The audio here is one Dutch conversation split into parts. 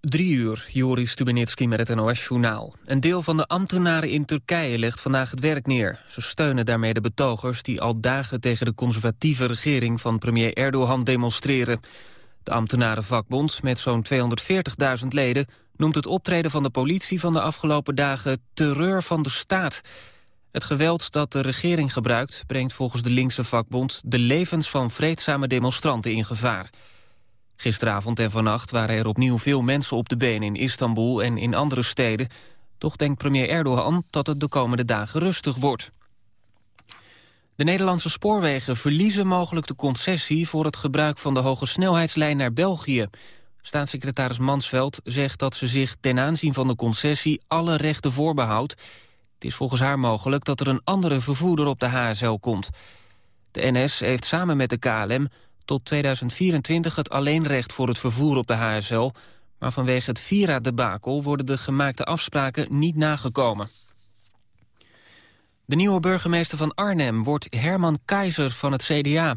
Drie uur, Joris Stubenitski met het NOS-journaal. Een deel van de ambtenaren in Turkije legt vandaag het werk neer. Ze steunen daarmee de betogers die al dagen tegen de conservatieve regering van premier Erdogan demonstreren. De ambtenarenvakbond, met zo'n 240.000 leden, noemt het optreden van de politie van de afgelopen dagen terreur van de staat. Het geweld dat de regering gebruikt brengt volgens de linkse vakbond de levens van vreedzame demonstranten in gevaar. Gisteravond en vannacht waren er opnieuw veel mensen op de been in Istanbul en in andere steden. Toch denkt premier Erdogan dat het de komende dagen rustig wordt. De Nederlandse spoorwegen verliezen mogelijk de concessie... voor het gebruik van de hoge snelheidslijn naar België. Staatssecretaris Mansveld zegt dat ze zich ten aanzien van de concessie... alle rechten voorbehoudt. Het is volgens haar mogelijk dat er een andere vervoerder op de HSL komt. De NS heeft samen met de KLM tot 2024 het alleenrecht voor het vervoer op de HSL... maar vanwege het Vira-debakel worden de gemaakte afspraken niet nagekomen. De nieuwe burgemeester van Arnhem wordt Herman Keizer van het CDA.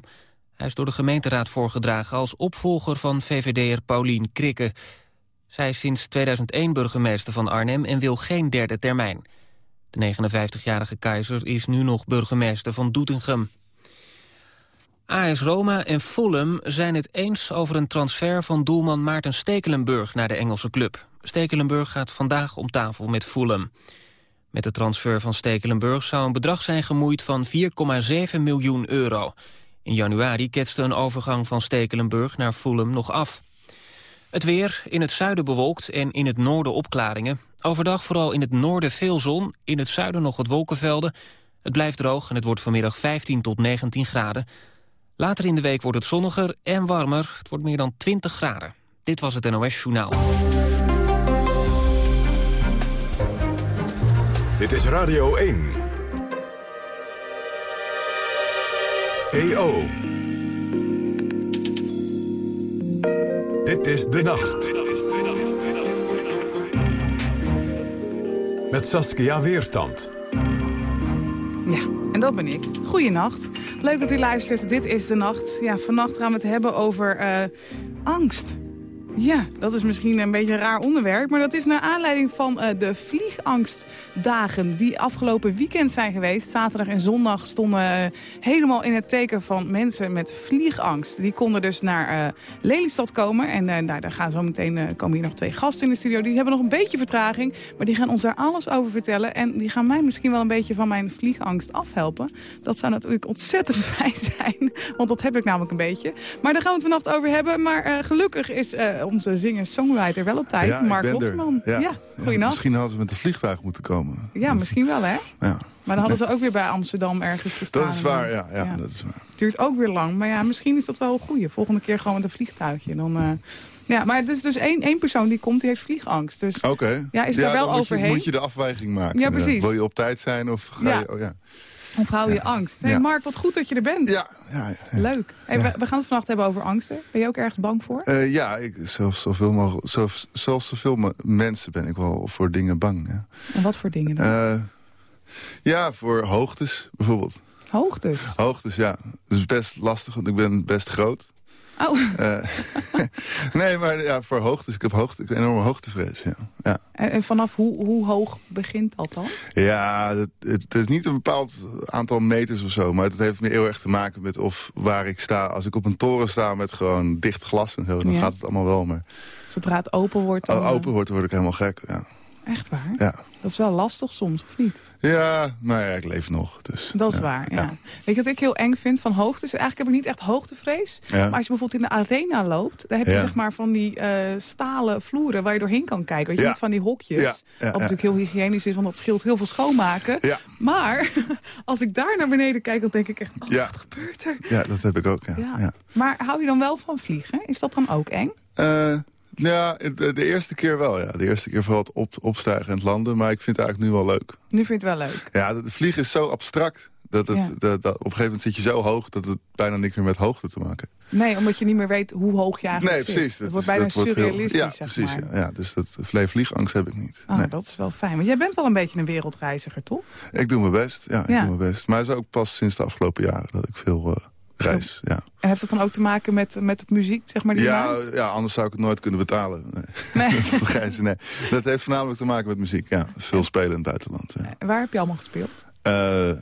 Hij is door de gemeenteraad voorgedragen als opvolger van VVD'er Paulien Krikke. Zij is sinds 2001 burgemeester van Arnhem en wil geen derde termijn. De 59-jarige Keizer is nu nog burgemeester van Doetinchem. AS Roma en Fulham zijn het eens over een transfer van doelman Maarten Stekelenburg naar de Engelse club. Stekelenburg gaat vandaag om tafel met Fulham. Met de transfer van Stekelenburg zou een bedrag zijn gemoeid van 4,7 miljoen euro. In januari ketste een overgang van Stekelenburg naar Fulham nog af. Het weer, in het zuiden bewolkt en in het noorden opklaringen. Overdag vooral in het noorden veel zon, in het zuiden nog wat wolkenvelden. Het blijft droog en het wordt vanmiddag 15 tot 19 graden. Later in de week wordt het zonniger en warmer. Het wordt meer dan 20 graden. Dit was het NOS Journaal. Dit is Radio 1. EO. Dit is De Nacht. Met Saskia Weerstand. Ja, dat ben ik. Goeienacht. Leuk dat u luistert. Dit is De Nacht. Ja, vannacht gaan we het hebben over uh, angst. Ja, dat is misschien een beetje een raar onderwerp. Maar dat is naar aanleiding van uh, de vliegangstdagen die afgelopen weekend zijn geweest. Zaterdag en zondag stonden uh, helemaal in het teken van mensen met vliegangst. Die konden dus naar uh, Lelystad komen. En nou, daar gaan zo meteen komen hier nog twee gasten in de studio. Die hebben nog een beetje vertraging. Maar die gaan ons daar alles over vertellen. En die gaan mij misschien wel een beetje van mijn vliegangst afhelpen. Dat zou natuurlijk ontzettend fijn zijn. Want dat heb ik namelijk een beetje. Maar daar gaan we het vannacht over hebben. Maar gelukkig is onze zinger-songwriter wel op tijd. Ja, Mark Rotterman. Ja. ja, goeienacht. misschien hadden ze met de vliegtuig moeten komen. Ja, misschien wel, hè? Ja. Maar dan hadden ze ook weer bij Amsterdam ergens gestaan. Dat is waar, ja. ja, ja. Dat is waar. Het duurt ook weer lang. Maar ja, misschien is dat wel een goeie. Volgende keer gewoon met een vliegtuigje. Dan... Uh... Ja, maar het is dus één, één persoon die komt, die heeft vliegangst. Dus Oké. ja, is daar wel moet overheen. Je, moet je de afwijking maken. Ja, precies. Wil je op tijd zijn of ga Ja. je... Oh, ja. Of hou je angst. Hey, Ja. Mark, wat goed dat je er bent. Ja, ja. Leuk. Hey, we, we gaan het vannacht hebben over angsten. Ben je ook ergens bang voor? Eh, ja, ik, zelfs, zoveel mogelijk, zelfs, zelfs zoveel mensen ben ik wel voor dingen bang. En wat voor dingen dan? Eh, ja voor hoogtes bijvoorbeeld. Hoogtes. Hoogtes, ja. Dat is best lastig, want ik ben best groot. Oh, Eh, nee, maar ja, voor hoogtes. Ik heb hoogte, ik heb een enorme hoogtevrees, ja. ja. en, en vanaf hoe, hoe hoog begint dat dan? Ja, het, het, het is niet een bepaald aantal meters of zo. Maar het heeft meer heel erg te maken met of waar ik sta. Als ik op een toren sta met gewoon dicht glas en zo, dan Ja. gaat het allemaal wel. Maar Zodra het open wordt. Dan, als eh, het open wordt, word ik helemaal gek. Ja, Echt waar? ja. Dat is wel lastig soms, of niet? ja maar ja, ik leef nog. Dus, Dat is ja, waar, ja. ja. Weet je wat ik heel eng vind van hoogtes? Eigenlijk heb ik niet echt hoogtevrees. Ja. Maar als je bijvoorbeeld in de arena loopt... dan heb je zeg maar van die eh, stalen vloeren waar je doorheen kan kijken. Weet je, niet van die hokjes. Wat natuurlijk heel hygiënisch is, want dat scheelt heel veel schoonmaken. Ja. Maar als ik daar naar beneden kijk, dan denk ik echt... Oh, wat gebeurt er? ja, dat heb ik ook, ja. Maar hou je dan wel van vliegen? Is dat dan ook eng? Eh, ja, de, de eerste keer wel, ja. De eerste keer vooral het op, opstijgen en het landen. Maar ik vind het eigenlijk nu wel leuk. Nu vind je het wel leuk. Ja, de, de vliegen is zo abstract. Dat het, Ja. dat, dat- op een gegeven moment zit je zo hoog... dat het bijna niks meer met hoogte te maken heeft. Nee, omdat je niet meer weet hoe hoog je eigenlijk Nee, zit. precies. Het Dat wordt bijna dat wordt heel- surrealistisch, ja, zeg precies. maar. Ja, ja, dus dat vle- vliegangst heb ik niet. Oh, nee. dat is wel fijn. Want jij bent wel een beetje een wereldreiziger, toch? Ik doe mijn best. Ja, ik doe mijn best. Maar het is ook pas sinds de afgelopen jaren dat ik veel, eh, reis, ja. En heeft dat dan ook te maken met, met muziek, zeg maar, die Ja, ja, anders zou ik het nooit kunnen betalen. Nee. Nee. dat, nee. dat heeft voornamelijk te maken met muziek, ja. Veel spelen in het buitenland, ja. En Waar heb je allemaal gespeeld? Eh, eh,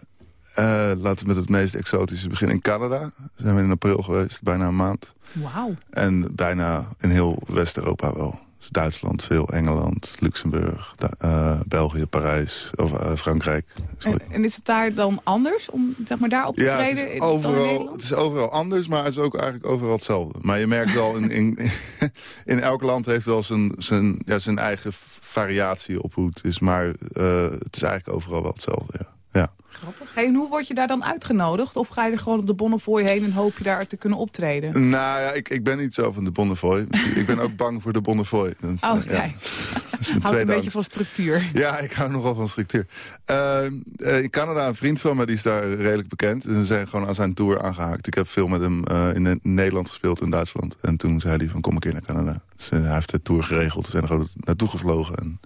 laten we met het meest exotische beginnen. In Canada zijn we in april geweest, bijna een maand. Wauw. En bijna in heel West-Europa wel. Duitsland veel, Engeland, Luxemburg, eh, België, Parijs, of eh, Frankrijk. En, en is het daar dan anders om zeg maar, daar op te Ja, het treden? is, overal, het is overal anders, maar het is ook eigenlijk overal hetzelfde. Maar je merkt wel, in, in, in elk land heeft wel zijn, zijn, ja, zijn eigen variatie op hoe het is. Maar eh, het is eigenlijk overal wel hetzelfde, ja. Grappig. Hey, en hoe word je daar dan uitgenodigd? Of ga je er gewoon op de Bonnefoy heen en hoop je daar te kunnen optreden? Nou ja, ik, ik ben niet zo van de Bonnefoy. ik ben ook bang voor de Bonnefoy. Oh, ja, kijk. Houdt een beetje van structuur. Ja, ik hou nogal van structuur. Eh, eh, in Canada een vriend van me, die is daar redelijk bekend. En we zijn gewoon aan zijn tour aangehaakt. Ik heb veel met hem eh, in Nederland gespeeld, in Duitsland. En toen zei hij van, kom een keer naar Canada. Dus eh, hij heeft de tour geregeld. We zijn er gewoon naartoe gevlogen. En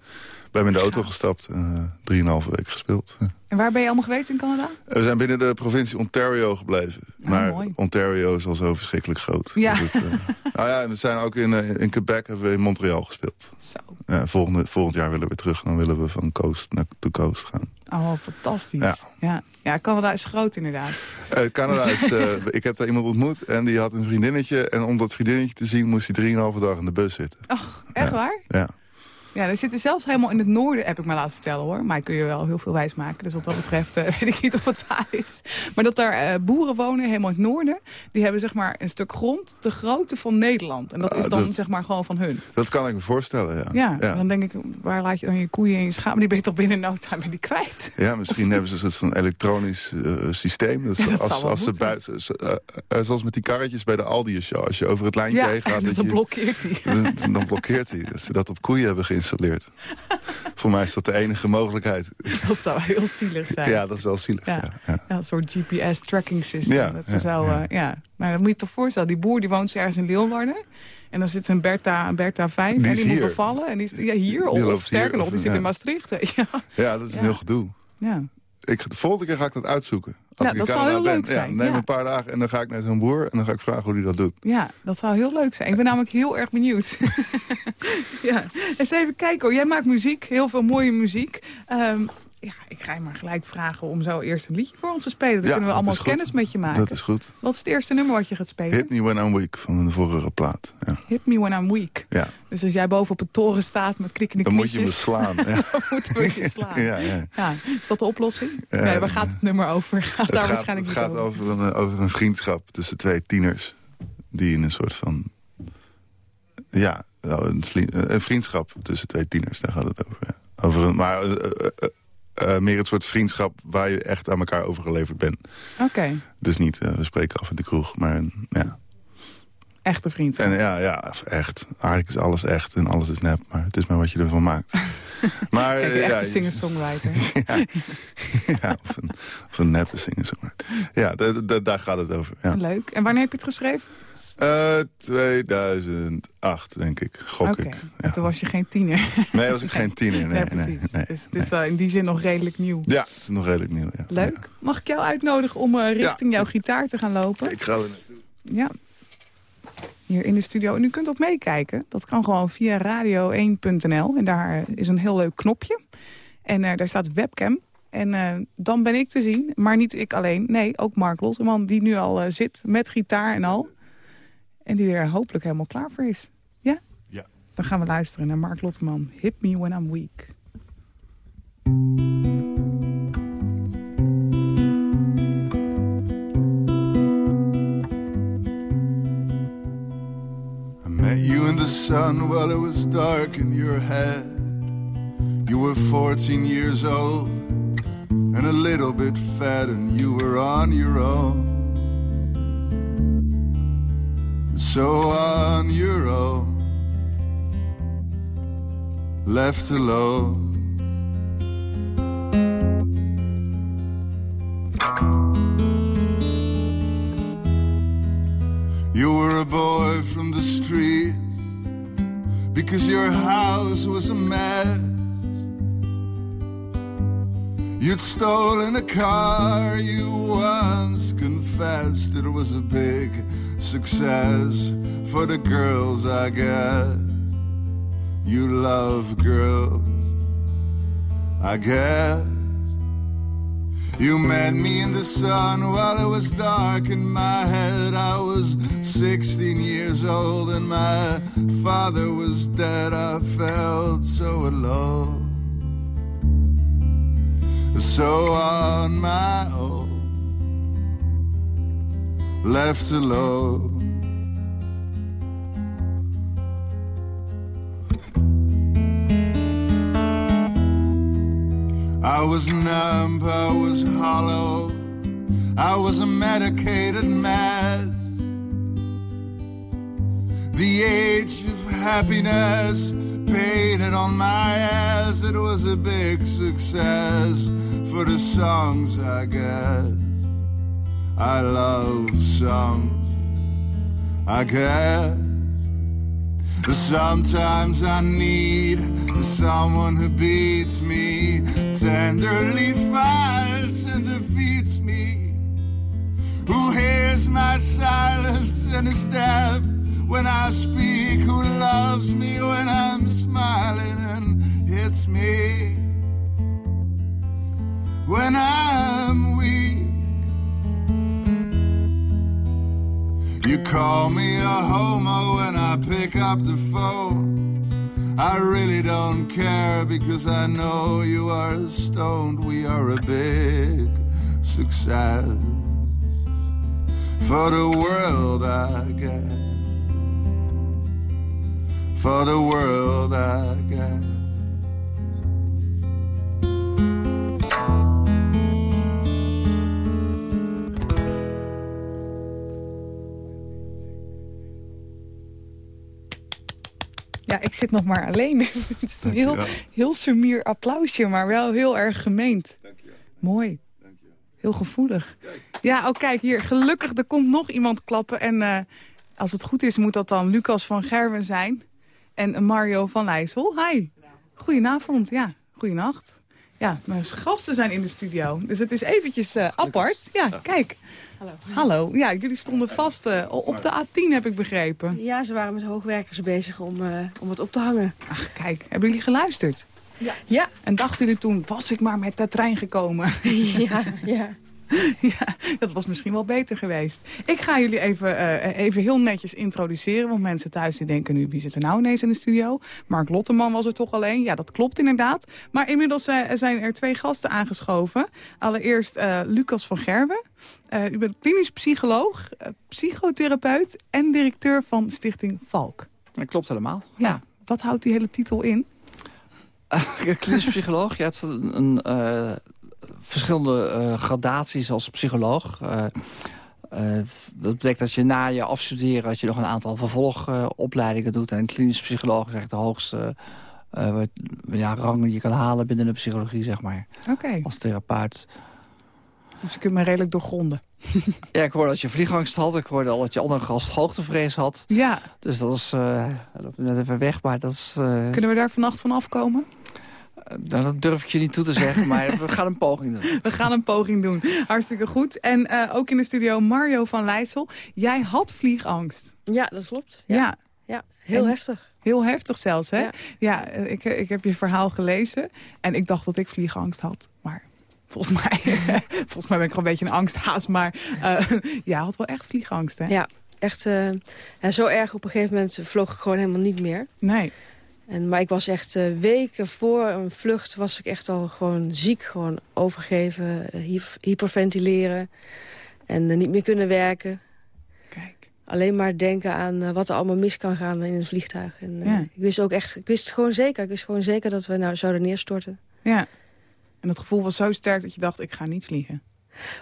we hebben in de auto gestapt. en eh, drieënhalve week gespeeld. En waar ben je allemaal geweest in Canada? We zijn binnen de provincie Ontario gebleven. Ah, maar mooi. Ontario is al zo verschrikkelijk groot. Ja. Het, eh, nou ja, en we zijn ook in, eh, in Quebec, hebben we in Montreal gespeeld. Zo. Ja, volgende, volgend jaar willen we terug. Dan willen we van coast naar to coast gaan. Oh, fantastisch. Ja. Ja. ja. Canada is groot inderdaad. Eh, Canada is... eh, ik heb daar iemand ontmoet en die had een vriendinnetje. En om dat vriendinnetje te zien moest hij drieënhalve dag in de bus zitten. Och, echt Ja. waar? Ja. Ja, er zitten zelfs helemaal in het noorden, heb ik me laten vertellen hoor. Maar kun je wel heel veel wijs maken. Dus wat dat betreft eh, weet ik niet of het waar is. Maar dat daar eh, boeren wonen, helemaal in het noorden. Die hebben zeg maar een stuk grond de grootte van Nederland. En dat Ah, is dan dat- zeg maar gewoon van hun. Dat kan ik me voorstellen, ja. Ja, ja. dan denk ik, waar laat je dan je koeien en je schapen? Die ben je toch binnen no time ben die kwijt? Ja, misschien hebben ze een soort van elektronisch eh, systeem. Dat, Ja, dat als, als ze buiten, zo- zoals met die karretjes bij de Aldi show. Als je over het lijntje heen gaat, dat dan je, blokkeert hij. dan, dan blokkeert hij. Dat ze dat op koeien hebben geïnstalleerd. Voor mij is dat de enige mogelijkheid. Dat zou heel zielig zijn. Ja, dat is wel zielig. Ja. Ja. Een soort GPS-tracking system. Ja, dat ze ja. Maar dat moet je toch voorstellen. Die boer die woont ergens in Leeuwarden. En dan zit een Bertha, een Bertha 5. Die en die moet hier. bevallen. En die is ja, hier. Die of sterker hier, nog, of- die zit in Maastricht. Ja, ja, dat is een heel gedoe. ja. Ik, de volgende keer ga ik dat uitzoeken. Als Ja, ik in dat zou heel ben. leuk zijn, Ja, neem ja. een paar dagen en dan ga ik naar zo'n boer... en dan ga ik vragen hoe hij dat doet. ja, dat zou heel leuk zijn. Ik ben namelijk heel erg benieuwd. ja. Eens even kijken hoor. Jij maakt muziek. Heel veel mooie muziek. Ehm, ja, ik ga je maar gelijk vragen om zo eerst een liedje voor ons te spelen. Dan Ja, kunnen we allemaal kennis met je maken. Dat is goed. Wat is het eerste nummer wat je gaat spelen? Hit Me When I'm Weak van de vorige plaat. Ja. Hit Me When I'm Weak. ja. Dus als jij boven op een toren staat met krikkende Dan moet je me knietjes... slaan. Ja. dan moeten we je slaan. Ja, ja. Ja, is dat de oplossing? Nee, waar gaat het nummer over? Gaat Het daar gaat, waarschijnlijk het gaat over een, eh, over een vriendschap tussen twee tieners. Die in een soort van... Ja, een, eh, een vriendschap tussen twee tieners. Daar gaat het over. Over een, maar eh, eh, meer het soort vriendschap waar je echt aan elkaar overgeleverd bent. Oké, Dus niet, eh, we spreken af in de kroeg. Maar ja. Echte vriendschap. En ja, ja, echt. Eigenlijk is alles echt en alles is nep. Maar het is maar wat je ervan maakt. maar, Kijk, een ja, echte singer-songwriter. ja, of een, of een neppe singer. zeg maar. Ja, da- da- daar gaat het over. Ja. Leuk. En wanneer heb je het geschreven? Eh, 2008, denk ik. Gok ik. en Ja. toen was je geen tiener. Nee, was ik geen tiener. Nee, nee, nee, dus het is eh, in die zin nog redelijk nieuw. Ja, het is nog redelijk nieuw. Ja. Leuk. Mag ik jou uitnodigen om eh, richting jouw gitaar te gaan lopen? Ik ga er naartoe. Ja. Hier in de studio. En u kunt ook meekijken. Dat kan gewoon via radio1.nl. En daar is een heel leuk knopje. En eh, daar staat webcam. En eh, dan ben ik te zien. Maar niet ik alleen. Nee, ook Mark Lotteman. Die nu al eh, zit met gitaar en al. En die er hopelijk helemaal klaar voor is. Ja? Ja. Dan gaan we luisteren naar Mark Lotteman. Hit me when I'm weak. Met you in the sun while it was dark in your head. You were 14 years old and a little bit fat, and you were on your own. So on your own, left alone. You were a boy streets because your house was a mess. You'd stolen a car you once confessed. confessed it was a big success for the girls, I guess. You love girls, I guess. You met me in the sun while it was dark in my head. I was 16 years old and my father was dead. I felt so alone, so on my own, left alone. I was numb, I was hollow, I was a medicated mess. The age of happiness painted on my ass, it was a big success for the songs, I guess. I love songs, I guess. But sometimes I need someone who beats me, tenderly fights and defeats me, who hears my silence and is deaf when I speak, who loves me when I'm smiling and hits me. When I'm call me a homo when I pick up the phone. I really don't care because I know you are stoned. We are a big success for the world, I guess. For the world, I guess. Ja, ik zit nog maar alleen. Het is een heel, heel sumier applausje, maar wel heel erg gemeend. Mooi. Heel gevoelig. Ja, oh kijk, hier, gelukkig, er komt nog iemand klappen. En uh, als het goed is, moet dat dan Lucas van Gerwen zijn. En Mario van Leijssel. Hi. Goedenavond, ja. Goedenacht. Ja, mijn gasten zijn in de studio. Dus het is eventjes uh, apart. Ja, kijk. Hallo. Hallo. Ja, jullie stonden vast uh, op de A10, heb ik begrepen. Ja, ze waren met hoogwerkers bezig om, uh, om het op te hangen. Ach, kijk. Hebben jullie geluisterd? Ja. ja. En dachten jullie toen, was ik maar met de trein gekomen? ja, ja. ja, dat was misschien wel beter geweest. Ik ga jullie even, uh, even heel netjes introduceren. Want mensen thuis die denken nu, wie zit er nou ineens in de studio? Mark Lotteman was er toch alleen? Ja, dat klopt inderdaad. Maar inmiddels uh, zijn er twee gasten aangeschoven. Allereerst uh, Lucas van Gerwen. u bent klinisch psycholoog, psychotherapeut en directeur van Stichting Valk. Dat klopt helemaal. Ja, ja. wat houdt die hele titel in? klinisch psycholoog, je hebt een... verschillende uh, gradaties als psycholoog. Uh, uh, dat betekent dat je na je afstuderen... dat je nog een aantal vervolgopleidingen doet. En klinisch psycholoog is echt de hoogste ja, rang die je kan halen binnen de psychologie, zeg maar. Okay. Als therapeut. Dus je kunt me redelijk doorgronden. ja, ik hoorde dat je vliegangst had. Ik hoorde al dat je andere gast hoogtevrees had. Ja. Dus dat is... Uh, net even weg, maar dat is... Kunnen we daar vannacht van afkomen? Nou, dat durf ik je niet toe te zeggen, maar we gaan een poging doen. We gaan een poging doen. Hartstikke goed. En uh, ook in de studio Mario van Leijssel. Jij had vliegangst. Ja, dat klopt. Ja, ja. ja heel en heftig. Heel heftig zelfs, hè? Ja, ja ik, ik heb je verhaal gelezen en ik dacht dat ik vliegangst had. Maar volgens mij, volgens mij ben ik gewoon een beetje een angsthaas. Maar uh, ja, had wel echt vliegangst, hè? Ja, echt uh, zo erg op een gegeven moment vloog ik gewoon helemaal niet meer. Nee. En, maar ik was echt uh, weken voor een vlucht was ik echt al gewoon ziek. Gewoon overgeven, uh, hyperventileren en uh, niet meer kunnen werken. Kijk. Alleen maar denken aan wat er allemaal mis kan gaan in een vliegtuig. En, ja. Ik wist ook echt, ik wist gewoon zeker, ik wist gewoon zeker dat we nou zouden neerstorten. Ja. En dat gevoel was zo sterk dat je dacht, ik ga niet vliegen.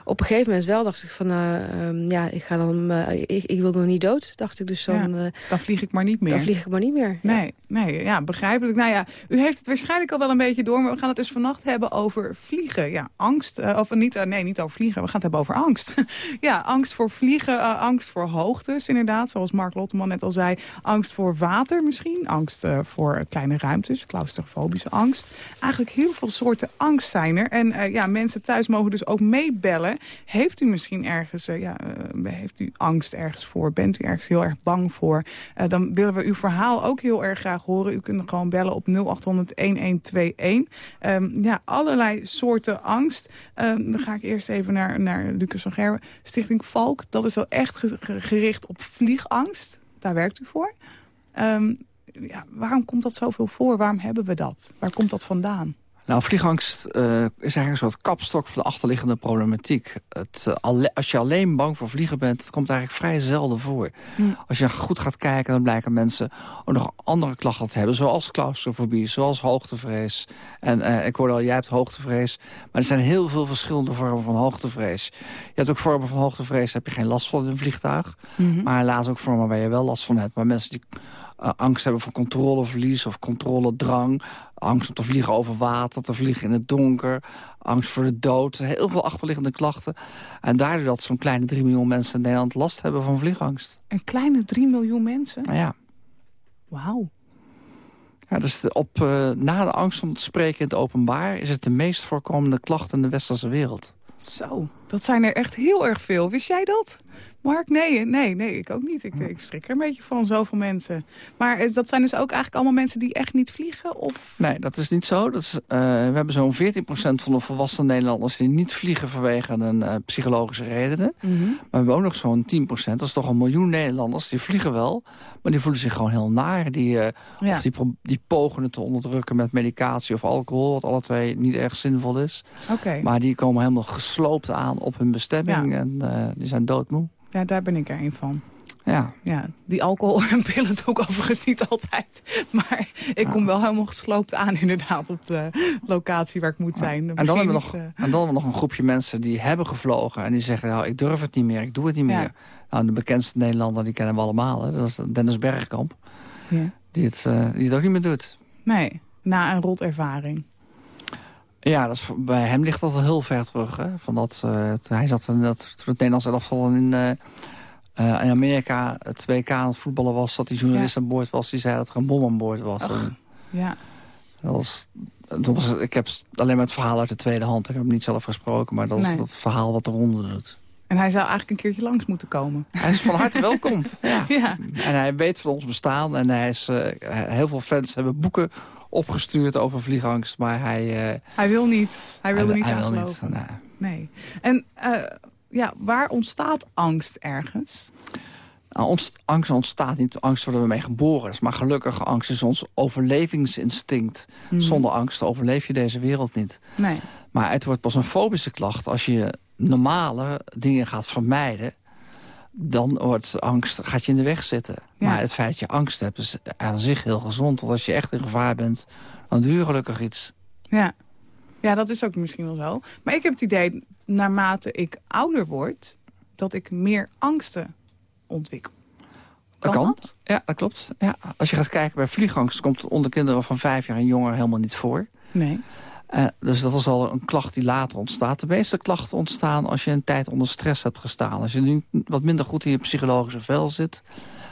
Op een gegeven moment wel dacht ik van, uh, um, ja, ik ga dan, uh, ik, ik, wil nog niet dood, dacht ik. Dus dan, ja, dan vlieg ik maar niet meer. Dan vlieg ik maar niet meer. Nee, ja. nee, ja, begrijpelijk. Nou ja, u heeft het waarschijnlijk al wel een beetje door, maar we gaan het dus vannacht hebben over vliegen. Ja, angst, uh, of niet, nee, niet over vliegen, we gaan het hebben over angst. ja, angst voor vliegen, angst voor hoogtes inderdaad, zoals Mark Lotteman net al zei. Angst voor water misschien, angst voor kleine ruimtes, claustrofobische angst. Eigenlijk heel veel soorten angst zijn er. En ja, mensen thuis mogen dus ook mee bellen. Heeft u misschien ergens, uh, ja, uh, heeft u angst ergens voor? Bent u ergens heel erg bang voor? Uh, dan willen we uw verhaal ook heel erg graag horen. U kunt gewoon bellen op 0800-1121. Um, ja, allerlei soorten angst. Um, dan ga ik eerst even naar, naar Lucas van Gerwen. Stichting Valk, dat is wel echt gericht op vliegangst. Daar werkt u voor. Um, ja, waarom komt dat zoveel voor? Waarom hebben we dat? Waar komt dat vandaan? Nou, vliegangst uh, is eigenlijk een soort kapstok van de achterliggende problematiek. Het, uh, als je alleen bang voor vliegen bent, dat komt eigenlijk vrij zelden voor. Hm. Als je goed gaat kijken, dan blijken mensen ook nog andere klachten te hebben. Zoals claustrofobie, zoals hoogtevrees. En uh, ik hoorde al, jij hebt hoogtevrees. Maar er zijn heel veel verschillende vormen van hoogtevrees. Je hebt ook vormen van hoogtevrees, daar heb je geen last van in een vliegtuig. -hmm. Maar helaas ook vormen waar je wel last van hebt. Maar mensen die uh, angst hebben voor controleverlies of controledrang. Angst om te vliegen over water, te vliegen in het donker. Angst voor de dood. Heel veel achterliggende klachten. En daardoor dat zo'n kleine 3 miljoen mensen in Nederland last hebben van vliegangst. Een kleine 3 miljoen mensen? Nou ja. Wauw. Ja, dus op, uh, na de angst om te spreken in het openbaar... is het de meest voorkomende klacht in de westerse wereld. Zo, dat zijn er echt heel erg veel. Wist jij dat? Mark, nee, nee, nee, ik ook niet. Ik, ik schrik er een beetje van, zoveel mensen. Maar dat zijn dus ook eigenlijk allemaal mensen die echt niet vliegen? Of? Nee, dat is niet zo. Dat is, uh, we hebben zo'n 14% van de volwassen Nederlanders die niet vliegen vanwege een uh, psychologische redenen. Mm -hmm. Maar we hebben ook nog zo'n 10%, dat is toch een miljoen Nederlanders, die vliegen wel. Maar die voelen zich gewoon heel naar. Die, uh, ja. of die, die pogen het te onderdrukken met medicatie of alcohol, wat alle twee niet erg zinvol is. Okay. Maar die komen helemaal gesloopt aan op hun bestemming ja. en die zijn doodmoe. Ja, daar ben ik er een van. Ja. ja. Die alcohol en pillen doe ik overigens niet altijd. Maar ik kom wel helemaal gesloopt aan inderdaad op de locatie waar ik moet zijn. En dan, hebben we nog, uh... en dan hebben we nog een groepje mensen die hebben gevlogen. En die zeggen, nou, ik durf het niet meer, ik doe het niet meer. Nou, de bekendste Nederlander, die kennen we allemaal. Hè? Dat is Dennis Bergkamp. Ja. Die, het, uh, die het ook niet meer doet. Nee, na een rotervaring. Ja, dat is, bij hem ligt dat al heel ver terug. Hè? Van dat, uh, het, hij zat in dat, toen het Nederlands elftal in, uh, uh, in Amerika het WK aan het voetballen was... dat die journalist ja. aan boord was, die zei dat er een bom aan boord was. Ja. Dat was, dat was, ik heb alleen maar het verhaal uit de tweede hand. Ik heb hem niet zelf gesproken, maar dat nee. is het verhaal wat eronder doet. En hij zou eigenlijk een keertje langs moeten komen. Hij is van harte welkom. Ja. ja. En hij weet van ons bestaan. En hij is, uh, heel veel fans hebben boeken opgestuurd over vliegangst. Maar hij... Uh, hij wil niet. Hij wil hij, er niet hij aan wil. Niet, nee. nee. En uh, ja, waar ontstaat angst ergens? Nou, angst ontstaat niet. Angst worden we mee geboren. is. Maar gelukkig, angst is ons overlevingsinstinct. Hmm. Zonder angst overleef je deze wereld niet. Nee. Maar het wordt pas een fobische klacht als je normale dingen gaat vermijden dan wordt angst, gaat je in de weg zitten. Ja. Maar het feit dat je angst hebt is aan zich heel gezond. Want als je echt in gevaar bent, dan doe je gelukkig iets. Ja. ja, dat is ook misschien wel zo. Maar ik heb het idee, naarmate ik ouder word... dat ik meer angsten ontwikkel. Kan dat kan. Dat? Ja, dat klopt. Ja. Als je gaat kijken bij vliegangst... komt het onder kinderen van vijf jaar en jonger helemaal niet voor. Nee. Uh, dus dat is al een klacht die later ontstaat. De meeste klachten ontstaan als je een tijd onder stress hebt gestaan. Als je nu wat minder goed in je psychologische vel zit...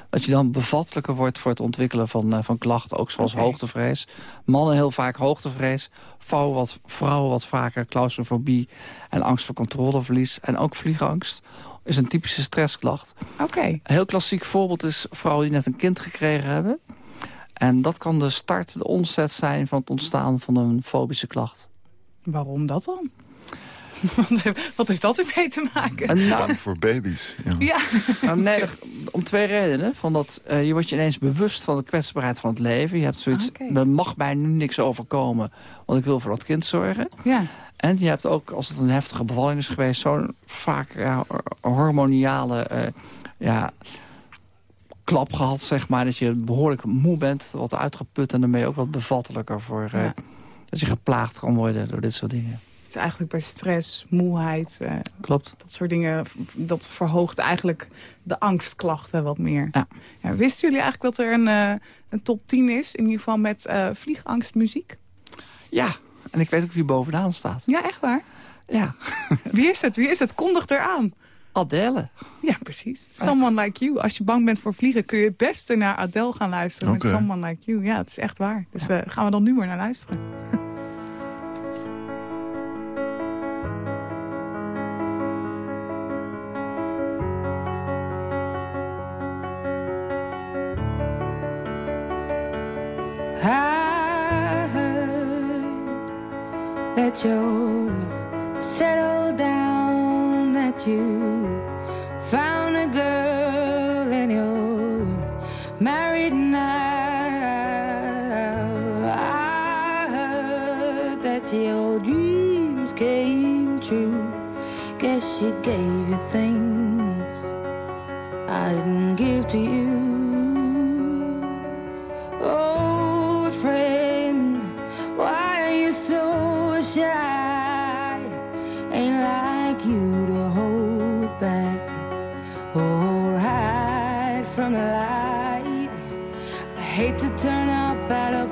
dat je dan bevattelijker wordt voor het ontwikkelen van, uh, van klachten. Ook zoals okay. hoogtevrees. Mannen heel vaak hoogtevrees. Vrouwen wat, vrouwen wat vaker claustrofobie en angst voor controleverlies. En ook vliegangst is een typische stressklacht. Oké. Okay. Een heel klassiek voorbeeld is vrouwen die net een kind gekregen hebben... En dat kan de start, de onzet zijn van het ontstaan van een fobische klacht. Waarom dat dan? Wat heeft dat ermee te maken? En nou, Bang voor baby's. Ja. ja. Nou, nee, om twee redenen. Van dat, uh, je wordt je ineens bewust van de kwetsbaarheid van het leven. Je hebt zoiets, okay. er mag mij nu niks overkomen. Want ik wil voor dat kind zorgen. Ja. En je hebt ook, als het een heftige bevalling is geweest... zo'n vaak ja, hormoniale... Uh, ja, klap gehad, zeg maar. Dat je behoorlijk moe bent, wat uitgeput... en dan ben je ook wat bevattelijker voor... Ja. Uh, dat je geplaagd kan worden door dit soort dingen. Het is eigenlijk bij stress, moeheid... Uh, Klopt. Dat soort dingen, dat verhoogt eigenlijk de angstklachten wat meer. Ja. Ja, wisten jullie eigenlijk dat er een, uh, een top 10 is... in ieder geval met vliegangstmuziek? Ja, en ik weet ook wie bovenaan staat. Ja, echt waar? Ja. Wie is het? Wie is het? Kondig eraan. Adele. Ja, precies. Someone Like You. Als je bang bent voor vliegen kun je het beste naar Adele gaan luisteren. Met Someone Like You. Ja, het is echt waar. Dus we gaan we dan nu maar naar luisteren. I that you settled down, that you she gave you things I didn't give to you. Oh, friend, why are you so shy? Ain't like you to hold back or hide from the light. I hate to turn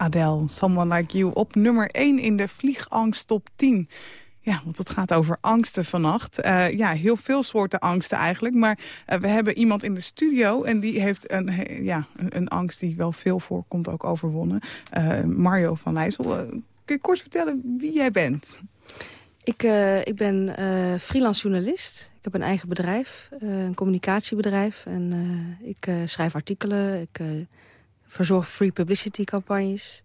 Adele, Someone Like You, op nummer 1 in de Vliegangst top 10. Ja, want het gaat over angsten vannacht. Eh, ja, heel veel soorten angsten eigenlijk. Maar eh, we hebben iemand in de studio en die heeft een, ja, een, angst die wel veel voorkomt ook overwonnen. Eh, Mario van Leijssel, eh, kun je kort vertellen wie jij bent? Ik, ik ben freelance journalist. Ik heb een eigen bedrijf, een communicatiebedrijf. En ik schrijf artikelen, ik verzorg free publicity campagnes.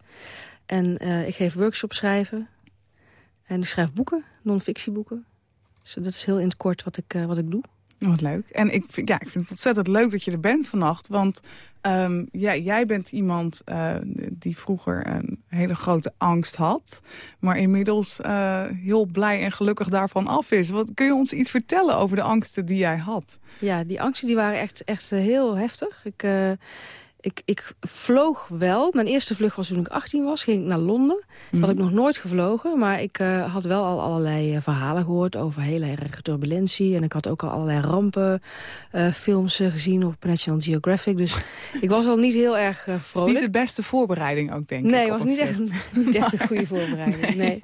En eh, ik geef workshops schrijven. En ik schrijf boeken, non-fictieboeken. Dus dat is heel in het kort wat ik, eh, wat ik doe. Wat leuk. En ik, vind- ja, ik vind het ontzettend leuk dat je er bent vannacht. Want ehm, ja, jij bent iemand eh, die vroeger een hele grote angst had. Maar inmiddels heel blij en gelukkig daarvan af is. Wat, kun je ons iets vertellen over de angsten die jij had? Ja, die angsten die waren echt, echt heel heftig. Ik, ik, ik vloog wel. Mijn eerste vlucht was toen ik 18 was. Ging ik naar Londen. Mhm. Had ik nog nooit gevlogen. Maar ik eh, had wel al allerlei eh, verhalen gehoord over hele erge turbulentie. En ik had ook al allerlei rampenfilms eh, gezien op National Geographic. Dus ik was al niet heel erg eh, Het is vrolijk. niet de beste voorbereiding ook, denk ik. Nee, op het was niet echt, vlucht. niet echt een goede voorbereiding. Nee.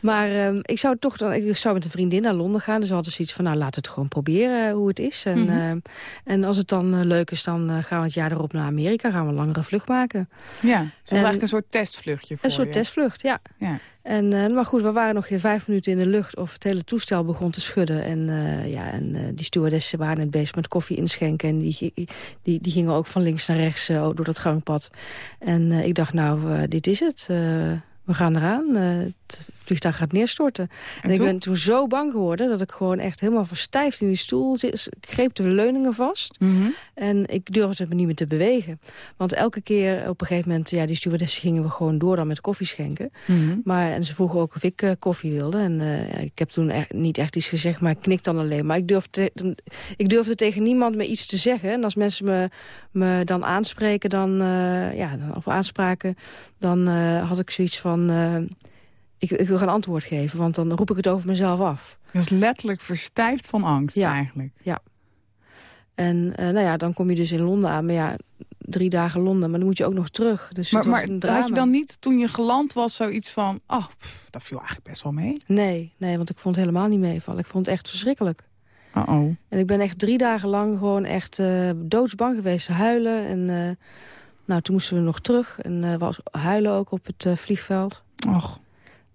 Maar ehm, ik zou toch dan, ik zou met een vriendin naar Londen gaan. Dus we hadden zoiets van, nou laten we het gewoon proberen hoe het is. En, Mhm. ehm, en als het dan leuk is, dan gaan we het jaar erop naar Amerika. Gaan we een langere vlucht maken. Ja, was En- eigenlijk een soort testvluchtje voor Een soort je. testvlucht, ja. Ja. En, eh, maar goed, we waren nog geen vijf minuten in de lucht of het hele toestel begon te schudden. En, eh, ja, en eh, die stewardessen waren net bezig met koffie inschenken. En die, die, die gingen ook van links naar rechts door dat gangpad. En ik dacht, nou, dit is het. We gaan eraan. Eh, het vliegtuig gaat neerstorten. En, ik ben toen zo bang geworden dat ik gewoon echt helemaal verstijfd in die stoel zit. Ik greep de leuningen vast. Mhm. En ik durfde me niet meer te bewegen. Want elke keer op een gegeven moment... ja, die stewardessen gingen we gewoon door dan met koffie schenken. Mhm. Maar, en ze vroegen ook of ik eh, koffie wilde. En eh, ik heb toen echt niet echt iets gezegd, maar ik knik dan alleen. Maar ik durfde, ik durfde tegen niemand meer iets te zeggen. En als mensen me, me dan aanspreken, dan, ja, dan, of aanspraken... dan had ik zoiets van... eh, ik, ik wil geen antwoord geven, want dan roep ik het over mezelf af. Was letterlijk verstijfd van angst Ja. eigenlijk. En eh, nou ja, dan kom je dus in Londen aan. Maar ja, drie dagen Londen, maar dan moet je ook nog terug. Dus Maar, maar had je dan niet, toen je geland was, zoiets van... Oh, pff, dat viel eigenlijk best wel mee. Nee, nee, want ik vond het helemaal niet meevallen. Ik vond het echt verschrikkelijk. Uh-oh. En ik ben echt drie dagen lang gewoon echt eh, doodsbang geweest te huilen. En nou, toen moesten we nog terug. En eh was huilen ook op het eh, vliegveld. Och.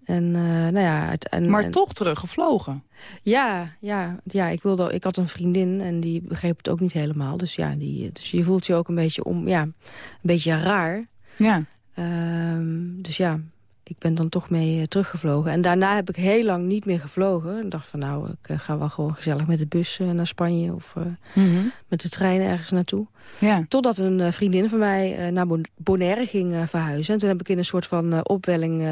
En eh, nou ja, het, en, Maar en- toch teruggevlogen. Ja, ja, ja ik, wilde, ik had een vriendin en die begreep het ook niet helemaal. Dus ja, die, dus je voelt je ook een beetje, om, ja, een beetje raar. Ja. Ehm, dus ja, ik ben dan toch mee eh, teruggevlogen. En daarna heb ik heel lang niet meer gevlogen. Ik dacht van nou, ik eh, ga wel gewoon gezellig met de bus eh, naar Spanje... of eh, met de trein ergens naartoe. Ja. Totdat een vriendin van mij naar Bon- Bonaire ging verhuizen. En toen heb ik in een soort van opwelling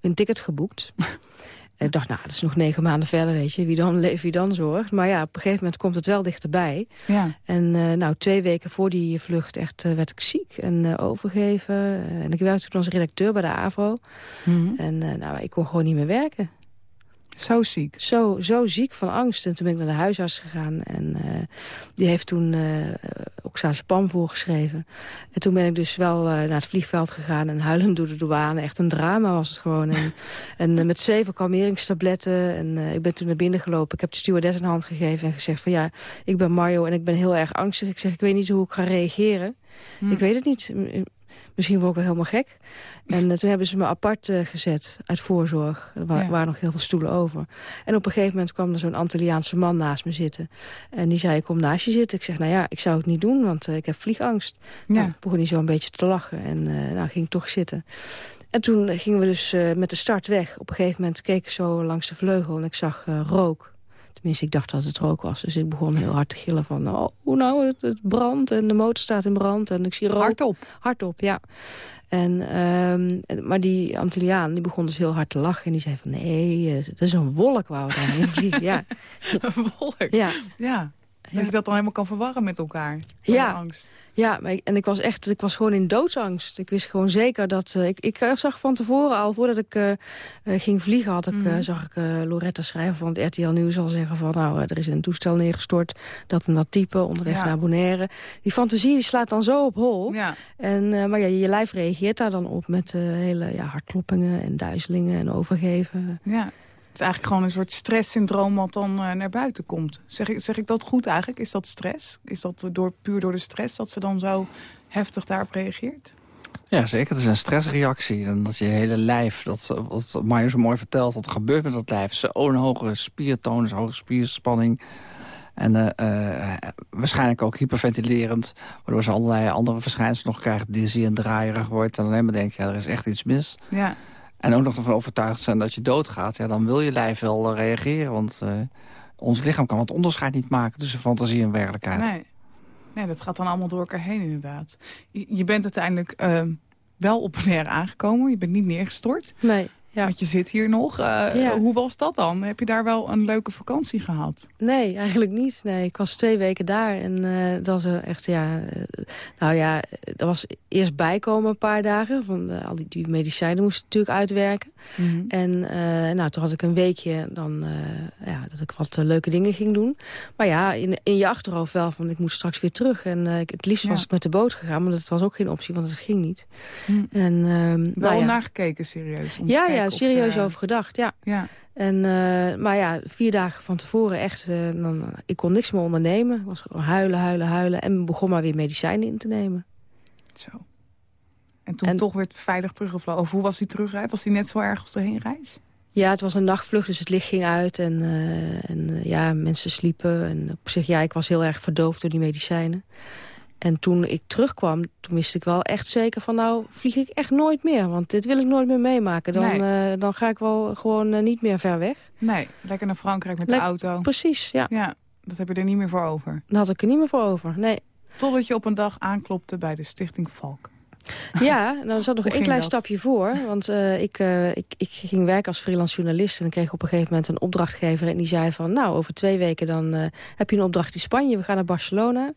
een ticket geboekt. Ik dacht, nou, dat is nog negen maanden verder, weet je. Wie dan leeft, wie dan zorgt. Maar ja, op een gegeven moment komt het wel dichterbij. Ja. En eh, nou, twee weken voor die vlucht echt, eh, werd ik ziek en eh, overgeven. En ik werkte toen als redacteur bij de AVRO. Mhm. En nou, ik kon gewoon niet meer werken. Zo ziek. Zo, zo ziek van angst. En toen ben ik naar de huisarts gegaan. En eh, die heeft toen eh oxazepam voorgeschreven. En toen ben ik dus wel eh, naar het vliegveld gegaan. En huilend door de douane. Echt een drama was het gewoon. En, en met zeven kalmeringstabletten. En ik ben toen naar binnen gelopen. Ik heb de stewardess een hand gegeven en gezegd van... ja, ik ben Mario en ik ben heel erg angstig. Ik zeg, ik weet niet hoe ik ga reageren. Hm. Ik weet het niet. Misschien word ik wel helemaal gek. En eh, toen hebben ze me apart eh, gezet uit voorzorg. Er wa- Ja. waren nog heel veel stoelen over. En op een gegeven moment kwam er zo'n Antilliaanse man naast me zitten. En die zei, ik kom naast je zitten. Ik zeg, nou ja, ik zou het niet doen, want eh, ik heb vliegangst. Ja. Nou, begon hij zo een beetje te lachen. En nou, ging ik toch zitten. En toen gingen we dus met de start weg. Op een gegeven moment keek ik zo langs de vleugel en ik zag rook. Tenminste, ik dacht dat het rook was. Dus ik begon heel hard te gillen van... oh, hoe nou, het, het brandt en de motor staat in brand en ik zie rook. Hardop. Hardop, ja. En, ehm, maar die Antilliaan die begon dus heel hard te lachen. En die zei van, nee, eh, dat is een wolk waar we dan in vliegen. Ja, Wolk. ja. Ja. Dat je dat dan helemaal kan verwarren met elkaar. Ja. angst. Ja, maar ik, en ik was echt, ik was gewoon in doodsangst. Ik wist gewoon zeker dat, eh, ik, ik eh, zag van tevoren al, voordat ik eh, ging vliegen, had ik, Mhm. zag ik Loretta schrijven van het RTL Nieuws al zeggen van, nou, er is een toestel neergestort, dat en dat type, onderweg Ja. naar Bonaire. Die fantasie die slaat dan zo op hol. Ja. En, maar ja, je lijf reageert daar dan op met hele ja, hartkloppingen en duizelingen en overgeven. ja. Het is eigenlijk gewoon een soort stresssyndroom wat dan eh, naar buiten komt. Zeg ik, zeg ik dat goed eigenlijk? Is dat stress? Is dat door, puur door de stress dat ze dan zo heftig daarop reageert? Ja, zeker. Het is een stressreactie. En dat je hele lijf, dat, wat Mario zo mooi vertelt... wat er gebeurt met dat lijf. Zo'n hoge spiertoon, zo'n hoge spierspanning. En eh, eh, waarschijnlijk ook hyperventilerend. Waardoor ze allerlei andere verschijnselen nog krijgen. Dizzy en draaierig wordt. En alleen maar denk je, ja, er is echt iets mis. Ja. En ook nog ervan overtuigd zijn dat je doodgaat... Ja, dan wil je lijf wel eh, reageren. Want uh, ons lichaam kan het onderscheid niet maken tussen fantasie en werkelijkheid. Nee. nee, dat gaat dan allemaal door elkaar heen inderdaad. Je, je bent uiteindelijk uh, wel op een air aangekomen. Je bent niet neergestort. Nee. Ja. Want je zit hier nog. Uh, Hoe was dat dan? Heb je daar wel een leuke vakantie gehad? Nee, eigenlijk niet. Nee, ik was twee weken daar en uh, dat was echt, ja... Uh, nou ja, dat was eerst bijkomen een paar dagen. Van al die, die, medicijnen moesten natuurlijk uitwerken. Mm -hmm. En nou, toen had ik een weekje dan, ja, dat ik wat leuke dingen ging doen. Maar ja, in, in je achterhoofd wel van ik moet straks weer terug. En het liefst ja. was ik met de boot gegaan, maar dat was ook geen optie, want het ging niet. Mm. En, ehm, wel nou, ja. nagekeken, serieus? Ja, ja, serieus over gedacht, ja. ja. En, uh, maar ja, vier dagen van tevoren echt, uh, dan, ik kon niks meer ondernemen. Ik was gewoon huilen, huilen, huilen. En begon maar weer medicijnen in te nemen. Zo. En toen en, toch werd veilig teruggevlogen. Of hoe was die terugreis? Was die net zo erg als de heenreis? Ja, het was een nachtvlucht, dus het licht ging uit. En, uh, en ja, mensen sliepen. En op zich, ja, ik was heel erg verdoofd door die medicijnen. En toen ik terugkwam, toen wist ik wel echt zeker van... nou, vlieg ik echt nooit meer, want dit wil ik nooit meer meemaken. Dan, nee. uh, dan ga ik wel gewoon uh, niet meer ver weg. Nee, lekker naar Frankrijk met Le de auto. Precies, ja. Ja, dat heb je er niet meer voor over. Daar had ik er niet meer voor over, nee. Totdat je op een dag aanklopte bij de Stichting Valk. Ja, dan zat nog één klein dat? stapje voor. Want uh, ik, uh, ik, ik ging werken als freelance journalist... en ik kreeg op een gegeven moment een opdrachtgever... en die zei van, nou, over twee weken dan uh, heb je een opdracht in Spanje. We gaan naar Barcelona.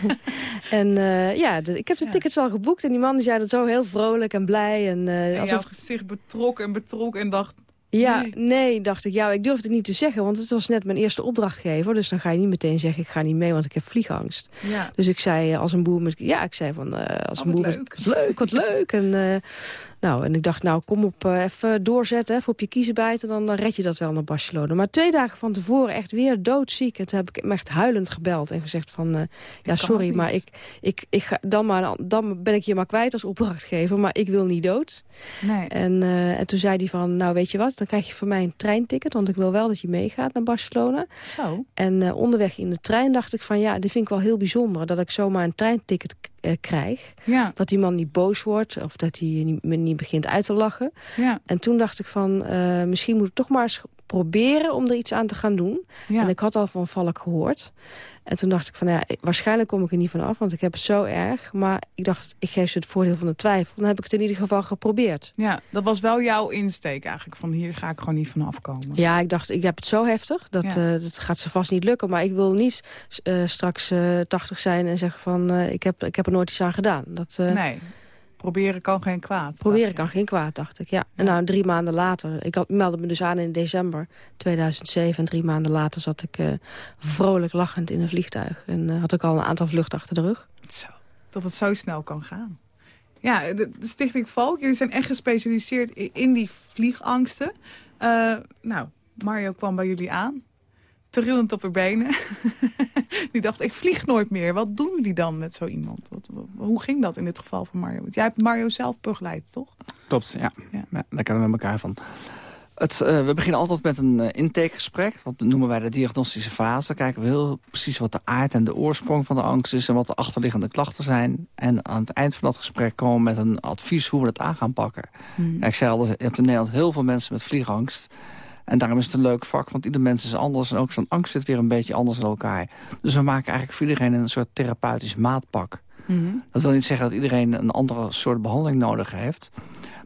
en ja, de, ik heb de ja. tickets al geboekt. En die man die zei dat zo heel vrolijk en blij. En, en alsof gezicht betrokken en betrokken en dacht... Ja, nee. nee. dacht ik. Ja, ik durfde het niet te zeggen, want het was net mijn eerste opdrachtgever. Dus dan ga je niet meteen zeggen, ik ga niet mee, want ik heb vliegangst. Ja. Dus ik zei als een boer met... Ja, ik zei van, uh, als oh, een boer leuk. met... Leuk, wat leuk. En, uh, nou, en ik dacht, nou, kom op, uh, even doorzetten, even op je kiezen bijten. Dan, dan red je dat wel naar Barcelona. Maar twee dagen van tevoren echt weer doodziek. En toen heb ik me echt huilend gebeld en gezegd van... ja, sorry, maar ik, ik, ik ga, dan, maar dan ben ik je maar kwijt als opdrachtgever. Maar ik wil niet dood. Nee. En, en toen zei hij van, nou, weet je wat, dan krijg je van mij een treinticket, want ik wil wel dat je meegaat naar Barcelona. Zo. En uh, onderweg in de trein dacht ik van ja, dit vind ik wel heel bijzonder. Dat ik zomaar een treinticket uh, krijg. Ja. Dat die man niet boos wordt of dat hij niet, me niet begint uit te lachen. Ja. En toen dacht ik van uh, misschien moet ik toch maar eens proberen om er iets aan te gaan doen. Ja. En ik had al van Valk gehoord. En toen dacht ik van, ja, waarschijnlijk kom ik er niet van af, want ik heb het zo erg. Maar ik dacht, ik geef ze het voordeel van de twijfel. Dan heb ik het in ieder geval geprobeerd. Ja, dat was wel jouw insteek eigenlijk, van hier ga ik gewoon niet van afkomen. Ja, ik dacht, ik heb het zo heftig, dat, ja. uh, dat gaat ze vast niet lukken. Maar ik wil niet uh, straks uh, 80 zijn en zeggen van, uh, ik, heb, ik heb er nooit iets aan gedaan. Dat, uh, nee. Proberen kan geen kwaad. Proberen kan geen kwaad, dacht ik. Ja. En nou, drie maanden later, ik had, meldde me dus aan in december 2007. En drie maanden later zat ik uh, vrolijk lachend in een vliegtuig. En uh, had ik al een aantal vluchten achter de rug. Zo, dat het zo snel kan gaan. Ja, de, de Stichting Valk, jullie zijn echt gespecialiseerd in, die vliegangsten. Uh, nou, Mario kwam bij jullie aan. Trillend op haar benen. die dacht, ik vlieg nooit meer. Wat doen jullie dan met zo iemand? Wat, hoe ging dat in dit geval van Mario? Jij hebt Mario zelf begeleid, toch? Klopt, ja. ja. ja daar kennen we elkaar van. Het, uh, we beginnen altijd met een uh, intakegesprek. Wat noemen wij de diagnostische fase. Dan kijken we heel precies wat de aard en de oorsprong van de angst is... en wat de achterliggende klachten zijn. En aan het eind van dat gesprek komen we met een advies... hoe we het aan gaan pakken. Hmm. Ja, ik zei al, je hebt in Nederland heel veel mensen met vliegangst... En daarom is het een leuk vak, want ieder mens is anders... en ook zo'n angst zit weer een beetje anders in elkaar. Dus we maken eigenlijk voor iedereen een soort therapeutisch maatpak. Mm -hmm. Dat wil niet zeggen dat iedereen een andere soort behandeling nodig heeft.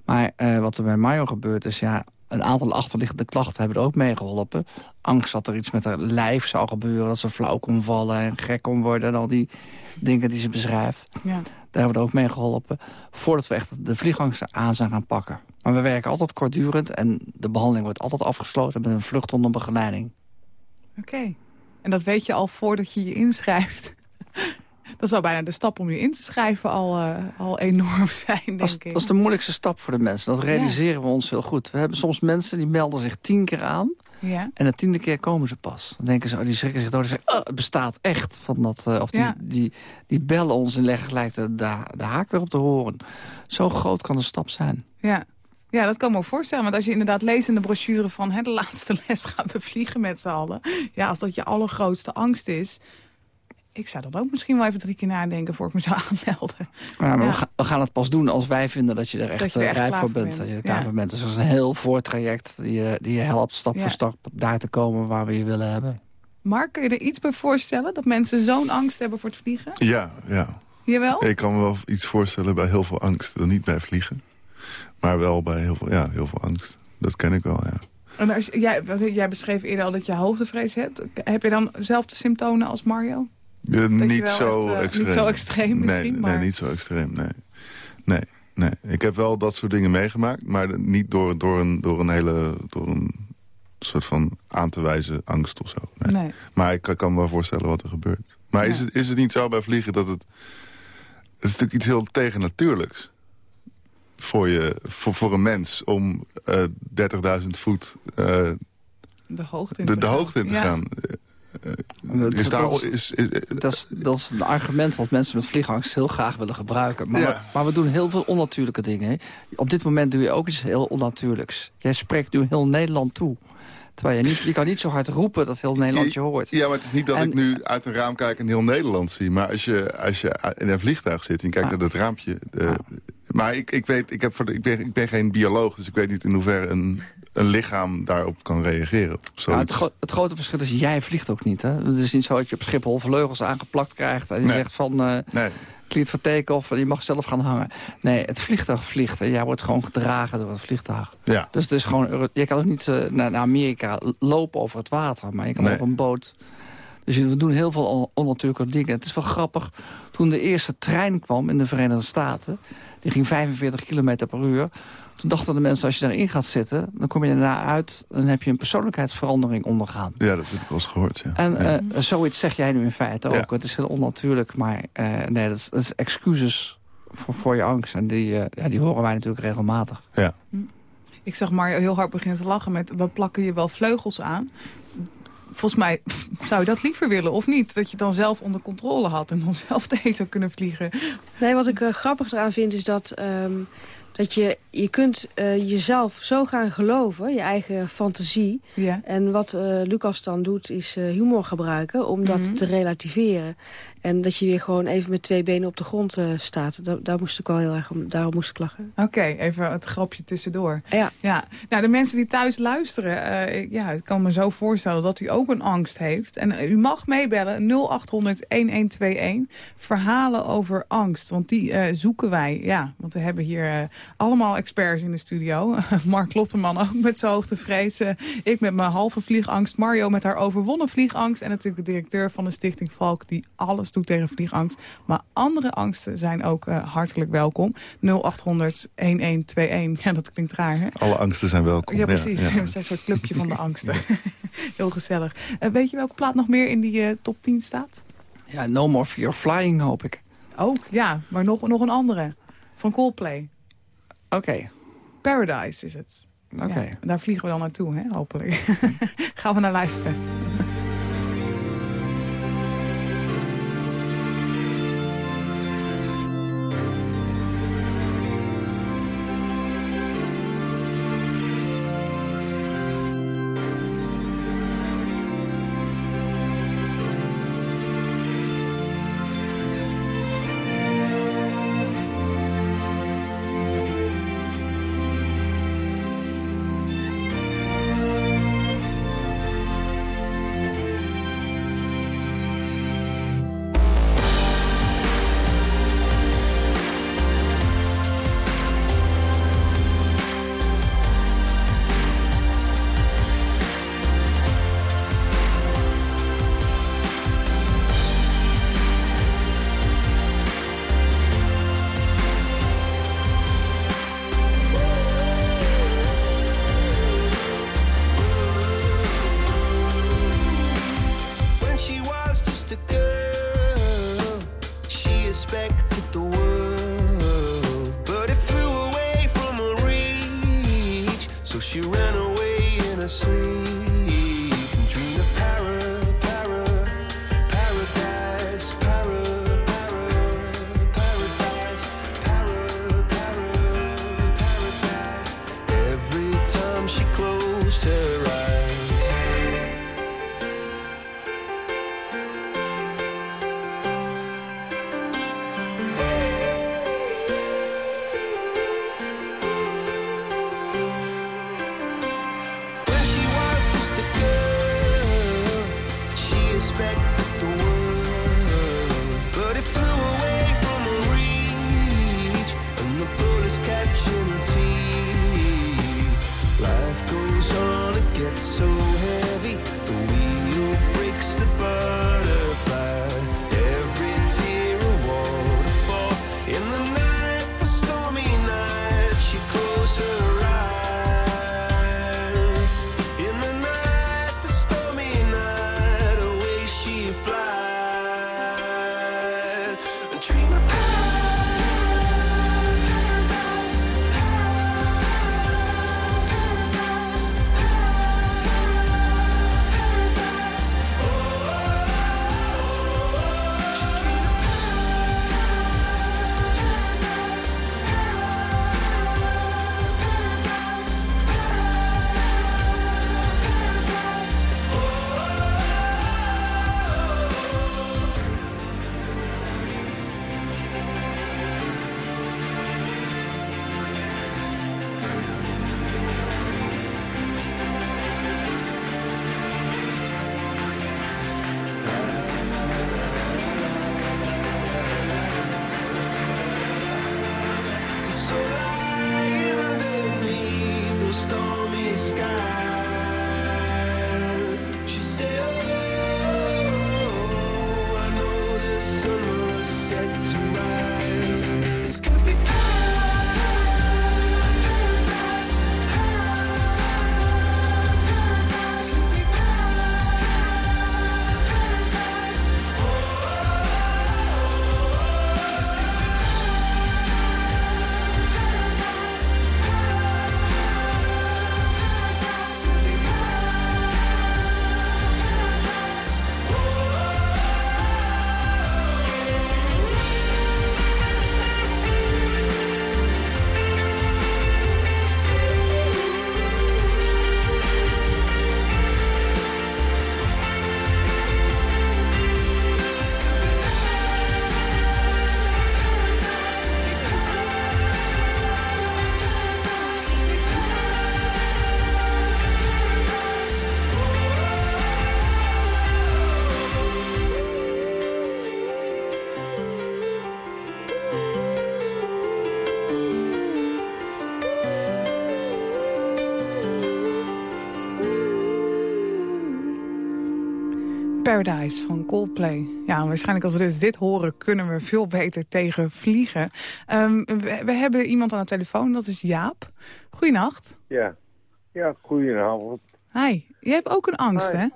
Maar uh, wat er bij Mario gebeurt is... ja, een aantal achterliggende klachten hebben er ook mee geholpen. Angst dat er iets met haar lijf zou gebeuren... dat ze flauw kon vallen en gek kon worden... en al die dingen die ze beschrijft. Ja. Daar hebben we er ook mee geholpen. Voordat we echt de vliegangsten aan zijn gaan pakken. Maar we werken altijd kortdurend... en de behandeling wordt altijd afgesloten met een vlucht onder begeleiding. Oké. Okay. En dat weet je al voordat je je inschrijft? Dat zou bijna de stap om je in te schrijven al, uh, al enorm zijn, denk dat ik. Dat is de moeilijkste stap voor de mensen. Dat realiseren ja. we ons heel goed. We hebben soms mensen die melden zich tien keer aan... Ja. En de tiende keer komen ze pas. Dan denken ze, oh, die schrikken zich door. Die zeggen, oh, het bestaat echt. Van dat, uh, of die, ja. die, die bellen ons en leggen gelijk de, de, de haak weer op de horen. Zo groot kan de stap zijn. Ja. Ja, dat kan me ook voorstellen. Want als je inderdaad leest in de brochure van... Hè, de laatste les gaan we vliegen met z'n allen. Ja, als dat je allergrootste angst is... Ik zou dan ook misschien wel even drie keer nadenken voor ik me zou aanmelden. Ja, maar Ja. We, gaan, we gaan het pas doen als wij vinden dat je er echt, Dat je er eh, echt rijp voor bent. bent. Dat je er Ja. klaar voor bent. Dus dat is een heel voortraject die je, die je helpt stap Ja. voor stap daar te komen waar we je willen hebben. Mark, kun je er iets bij voorstellen? Dat mensen zo'n angst hebben voor het vliegen? Ja, ja. Jawel? Ik kan me wel iets voorstellen bij heel veel angst. Dan niet bij vliegen. Maar wel bij heel veel, ja, heel veel angst. Dat ken ik wel, ja. En als, jij, wat- jij beschreef eerder al dat je hoogtevrees hebt. Heb je dan dezelfde symptomen als Mario? Niet, wel zo echt, eh, niet extreem. zo extreem misschien, nee, maar- Nee, niet zo extreem, nee. Nee, nee. Ik heb wel dat soort dingen meegemaakt, maar niet door, door, een, door een hele... Door een soort van aan te wijzen angst of zo. Nee. Nee. Maar ik kan, kan me wel voorstellen wat er gebeurt. Maar is, het, is het niet zo bij vliegen dat het... Het is natuurlijk iets heel tegennatuurlijks. Voor, je, voor, voor een mens om eh 30.000 voet eh, De hoogte in de, te de gaan. hoogte in te Ja. gaan. Dat, Is daar, dat, is, is, dat, is, dat is een argument wat mensen met vliegangst heel graag willen gebruiken. Maar, Ja. we, maar we doen heel veel onnatuurlijke dingen. hè. Op dit moment doe je ook iets heel onnatuurlijks. Jij spreekt nu heel Nederland toe. Terwijl je, niet, je kan niet zo hard roepen dat heel Nederland je hoort. Ja, maar het is niet dat En- ik nu uit een raam kijk en heel Nederland zie. Maar als je, als je in een vliegtuig zit en kijkt Ah. naar dat raampje... eh, Ah. Maar ik, ik, weet, ik, heb voor de, ik, ben, ik ben geen bioloog, dus ik weet niet in hoeverre een, een lichaam daarop kan reageren. Het, gro- het grote verschil is, jij vliegt ook niet. Hè? Het is niet zo dat je op Schiphol vleugels aangeplakt krijgt... en je Nee. zegt van, eh nee, for take-off... en je mag zelf gaan hangen. Nee, het vliegtuig vliegt en jij wordt gewoon gedragen door het vliegtuig. ja. Dus het is gewoon, je kan ook niet eh, naar, naar Amerika lopen over het water... maar je kan Nee. op een boot... Dus we doen heel veel on- onnatuurlijke dingen. Het is wel grappig, toen de eerste trein kwam in de Verenigde Staten... die ging 45 kilometer per uur... toen dachten de mensen, als je daarin gaat zitten... dan kom je daarna uit en dan heb je een persoonlijkheidsverandering ondergaan. ja, dat heb ik wel eens gehoord. Ja. En ja. eh, zoiets zeg jij nu in feite ook. Ja. Het is heel onnatuurlijk, maar eh, nee, dat is, dat is excuses voor, voor je angst. En die, eh, ja, die horen wij natuurlijk regelmatig. ja. Ik zag Mario heel hard beginnen te lachen met... we plakken je wel vleugels aan. Volgens mij zou je dat liever willen, of niet? Dat je het dan zelf onder controle had en dan zelf erheen zou kunnen vliegen. Nee, wat ik grappig eraan vind is dat, ehm, dat je, je kunt eh, jezelf zo gaan geloven, je eigen fantasie. Ja. En wat eh, Lucas dan doet is eh, humor gebruiken om dat Mhm. te relativeren. En dat je weer gewoon even met twee benen op de grond staat. Da daar moest ik wel heel erg om, daarom moest ik lachen. Oké, even het grapje tussendoor. Ja, Ja, nou de mensen die thuis luisteren, ik- ja, ik kan me zo voorstellen dat u ook een angst heeft. En u mag meebellen 0800-1121. Verhalen over angst, want die zoeken wij. Ja, want we hebben hier allemaal experts in de studio. Mark Lotteman ook met zijn hoogtevrees. Ik met mijn halve vliegangst. Mario met haar overwonnen vliegangst. En natuurlijk de directeur van de Stichting Valk die alles doet tegen vliegangst. Maar andere angsten zijn ook eh, hartelijk welkom. 0800-1121. Ja, dat klinkt raar, hè? Alle angsten zijn welkom. Ja, precies. Ja, We zijn een soort clubje van de angsten. Heel gezellig. Eh, weet je welke plaat nog meer in die eh, top 10 staat? Ja, no more fear flying, hoop ik. Ook, ja. Maar nog, nog een andere. Van Coldplay. Oké, Paradise is het. oké. Ja, daar vliegen we dan naartoe, hè, hopelijk. Gaan we naar luisteren. Sleep. Paradise van Coldplay. Ja, waarschijnlijk als we dus dit horen kunnen we veel beter tegen vliegen. Ehm, we, we hebben iemand aan de telefoon, dat is Jaap. Goeienacht. Ja, ja goedenavond. Hi, je hebt ook een angst, Hi. hè?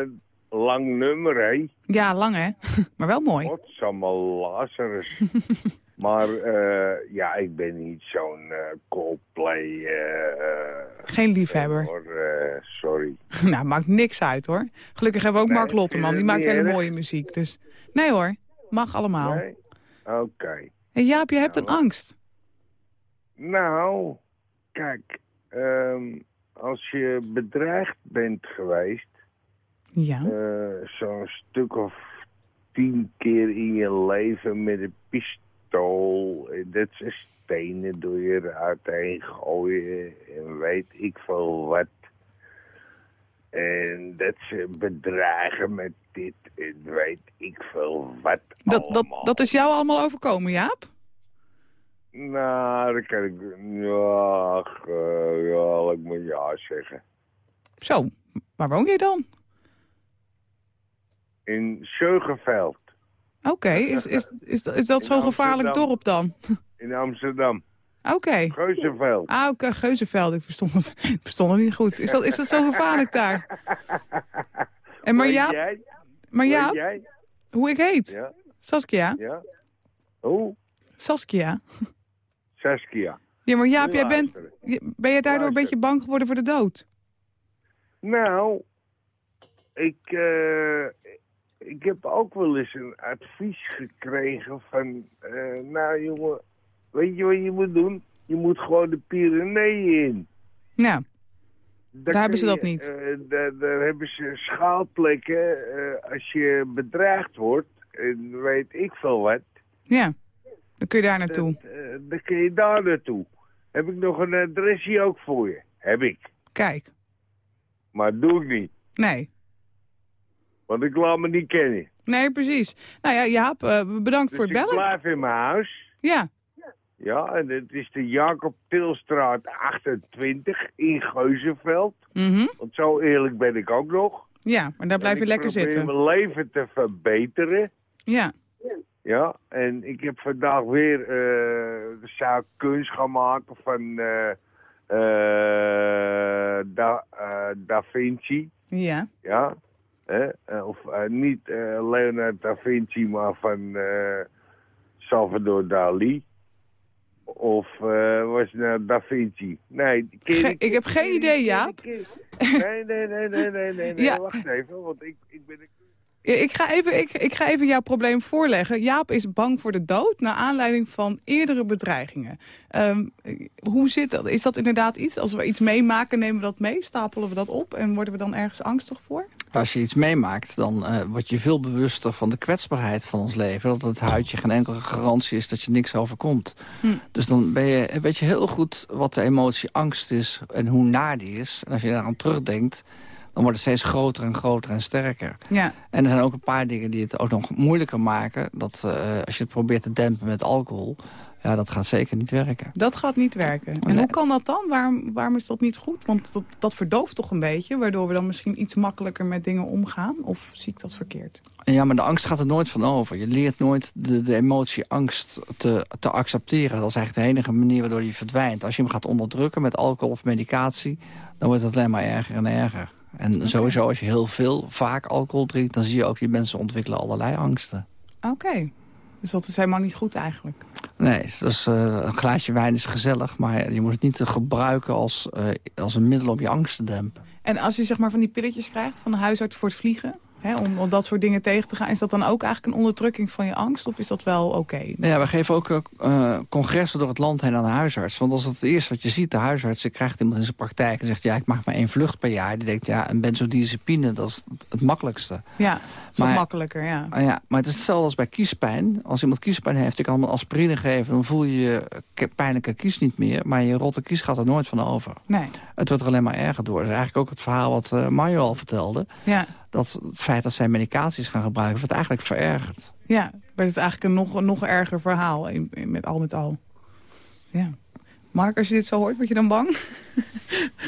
Eh, lang nummer, hè? Ja, lang hè? maar wel mooi. Godsamme Lazarus. maar eh, ja, ik ben niet zo'n eh, Coldplay... eh, Geen liefhebber. hoor, sorry. nou, maakt niks uit hoor. Gelukkig hebben we ook Nee, Mark Lotteman, die maakt hele mooie muziek. Dus nee hoor, mag allemaal. Nee? Oké. En Jaap, je hebt een angst. Nou, kijk. ehm, als je bedreigd bent geweest... Ja. zo'n stuk of tien keer in je leven met een pistool. Dat ze stenen door je ruit heen gooien en weet ik veel wat. En dat ze bedreigen met dit en weet ik veel wat Dat, dat, allemaal. dat is jou allemaal overkomen, Jaap? Nou, dat kan ik... Ja, eh, ja, laat ik maar ja zeggen. Zo, waar woon je dan? In Zeugenveld, Oké, is, is, is, is dat zo'n gevaarlijk dorp dan? in Amsterdam. Oké. Geuzenveld. Ah, oké, Geuzenveld. Ik verstond het, ik verstond het niet goed. Is dat, is dat zo gevaarlijk daar? En maar Jaap, jij? maar Jaap jij? hoe ik heet? Ja, Saskia? ja. Hoe? Saskia. Saskia. Ja, maar Jaap, jij bent, ben je daardoor een beetje bang geworden voor de dood? Nou, ik, eh, ik heb ook wel eens een advies gekregen van... eh, nou jongen, weet je wat je moet doen? Je moet gewoon de Pyreneeën in. Nou, Daar Daar hebben ze dat je, niet. eh, daar, daar hebben ze schaalplekken eh, als je bedreigd wordt. En weet ik veel wat. ja. Dan kun je daar naartoe. Dat, eh, dan kun je daar naartoe. Heb ik nog een adresje ook voor je? Heb ik. Kijk. Maar doe ik niet. Nee. Want ik laat me niet kennen. Nee, precies. Nou ja, Jaap, eh, bedankt voor Dus het ik bellen. blijf in mijn huis. Ja, Ja, en het is de Jacob Tilstraat 28 in Geuzenveld. mhm. Want zo eerlijk ben ik ook nog. ja maar daar blijf je lekker ik probeer zitten. mijn leven te verbeteren. Ja, Ja, en ik heb vandaag weer eh, de zaak kunst gaan maken van eh, da, da Vinci. ja. Ja, hè? Eh, of eh, niet eh, Leonardo da Vinci, maar van eh, Salvador Dali. Of eh, was het nou Da Vinci? Nee. Ge- ik heb geen idee, Jaap. Nee, nee, nee, nee, nee, nee, nee. Ja. Wacht even, want ik, ik ben... Ja, Ik ga, even, ik, ik ga even jouw probleem voorleggen. Jaap is bang voor de dood naar aanleiding van eerdere bedreigingen. Ehm, hoe zit dat? Is dat inderdaad iets? Als we iets meemaken, nemen we dat mee? Stapelen we dat op? En worden we dan ergens angstig voor? Als je iets meemaakt, dan eh, word je veel bewuster van de kwetsbaarheid van ons leven. Dat het huidje geen enkele garantie is dat je niks overkomt. Hm. Dus dan ben je, weet je heel goed wat de emotie angst is en hoe naar die is. En als je daaraan terugdenkt, dan wordt het steeds groter en groter en sterker. Ja, En er zijn ook een paar dingen die het ook nog moeilijker maken. Dat eh, als je het probeert te dempen met alcohol, ja, dat gaat zeker niet werken. dat gaat niet werken. En Nee. hoe kan dat dan? Waarom, waarom is dat niet goed? Want dat, dat verdooft toch een beetje, waardoor we dan misschien iets makkelijker met dingen omgaan? Of zie ik dat verkeerd? Ja, maar de angst gaat er nooit van over. Je leert nooit de, de emotie angst te, te accepteren. Dat is eigenlijk de enige manier waardoor die verdwijnt. Als je hem gaat onderdrukken met alcohol of medicatie... dan wordt het alleen maar erger en erger. En sowieso, als je heel veel, vaak alcohol drinkt... dan zie je ook die mensen ontwikkelen allerlei angsten. Oké, dus dat is helemaal niet goed eigenlijk. Nee, dus, eh, een glaasje wijn is gezellig... maar je moet het niet gebruiken als, eh, als een middel om je angst te dempen. En als je zeg maar van die pilletjes krijgt van de huisarts voor het vliegen... Om, om dat soort dingen tegen te gaan... is dat dan ook eigenlijk een onderdrukking van je angst? Of is dat wel oké? Ja, we geven ook eh, congressen door het land heen aan de huisarts. Want als het eerste wat je ziet, de huisarts... krijgt iemand in zijn praktijk en zegt... ja, ik mag maar één vlucht per jaar. Die denkt, ja, een benzodiazepine, dat is het makkelijkste. Ja, Maar- makkelijker, ja. Ah ja, maar het is hetzelfde als bij kiespijn. Als iemand kiespijn heeft, ik kan hem een aspirine geven... dan voel je je ke- pijnlijke kies niet meer. Maar je rotte kies gaat er nooit van over. Nee, Het wordt er alleen maar erger door. Dat is eigenlijk ook het verhaal wat eh Mario al vertelde. ja. Dat het feit dat zij medicaties gaan gebruiken... wordt eigenlijk verergerd. Ja, werd het eigenlijk een nog, nog erger verhaal in, in- met al met al. Ja. Mark, als je dit zo hoort, word je dan bang?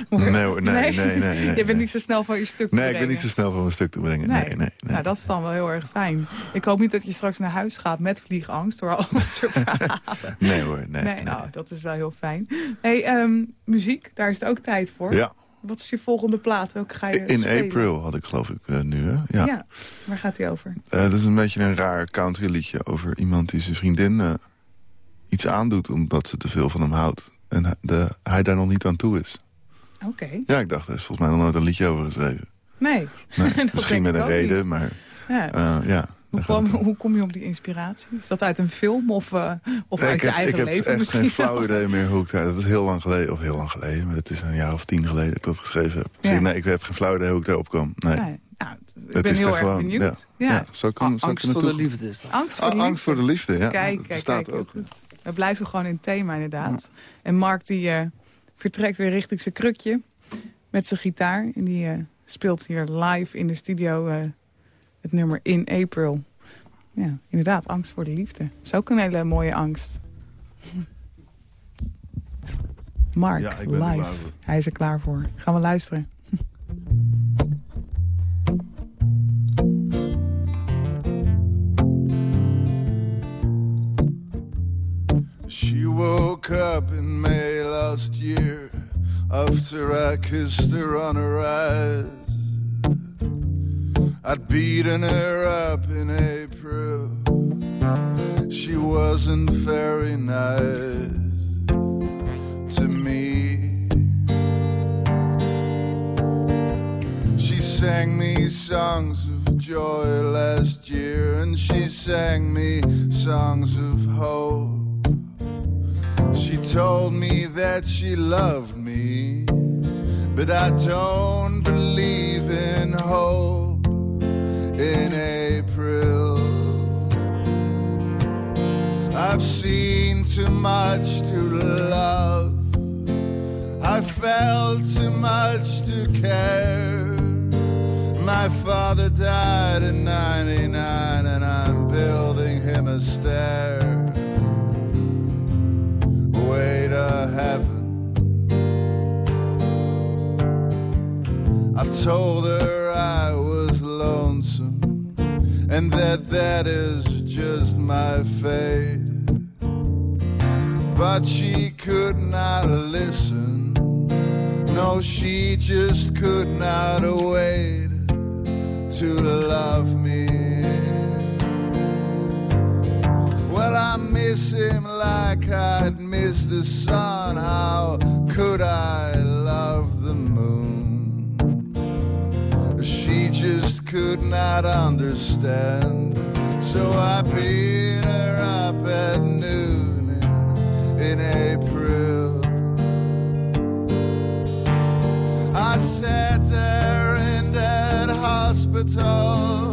Nee, hoor, nee, nee, nee, nee, je bent nee. niet zo snel van je stuk te Nee, ik ben brengen. niet zo snel van mijn stuk te brengen. Nee, nee, nee. Nou, dat is dan wel heel erg fijn. Ik hoop niet dat je straks naar huis gaat met vliegangst... door al dat soort verhalen. Nee hoor, nee. Nee, nou, dat is wel heel fijn. hey, ehm, muziek, daar is het ook tijd voor. Ja, Wat is je volgende plaat? Welke ga je in spelen? April had ik geloof ik eh, nu, hè? Ja. Ja. waar gaat hij over? Eh, dat is een beetje een raar country liedje over iemand die zijn vriendin eh, iets aandoet... omdat ze te veel van hem houdt. En hij, de, hij daar nog niet aan toe is. Oké. Ja, ik dacht, er is volgens mij nog nooit een liedje over geschreven. Nee. Misschien met een reden, niet. maar Ja. ja. Hoe, daar gaat het kwam- om. hoe kom je op die inspiratie? Is dat uit een film of, eh, of Nee, uit ik je heb, eigen ik heb leven echt geen flauw idee meer hoe ik daar... Dat is heel lang geleden, of heel lang geleden... maar het is een jaar of tien geleden dat ik dat geschreven heb. Dus Ja. ik- nee, ik heb geen flauw idee hoe ik daarop kwam. Nee. Nee. Nou, ik Het ben is heel er erg gewoon, benieuwd. Ja. Ja. Ja, zo kan, zo Angst kan voor het de liefde is dat. Angst voor Ah, de angst voor de liefde, ja. Kijk, kijk, staat kijk. ook. heel goed. We blijven gewoon in thema inderdaad. En Mark die eh, vertrekt weer richting zijn krukje met zijn gitaar. En die eh, speelt hier live in de studio eh, het nummer In April. Ja, inderdaad, angst voor de liefde. Dat is ook een hele mooie angst. Mark, Ja, ik ben er live. klaar voor. Hij is er klaar voor. Gaan we luisteren. She woke up in May last year after I kissed her on her eyes. I'd beaten her up in April. She wasn't very nice to me. She sang me songs of joy last year, and she sang me songs of hope. She told me that she loved me, but I don't believe in hope in April. I've seen too much to love. I felt too much to care. My father died in 99 and I'm building him a stair. Way to heaven. I told her and that that is just my fate. But she could not listen. No, she just could not wait to love me. Well, I miss him like I'd miss the sun. How could I could not understand. So I beat her up at noon in, in April. I sat there in that hospital.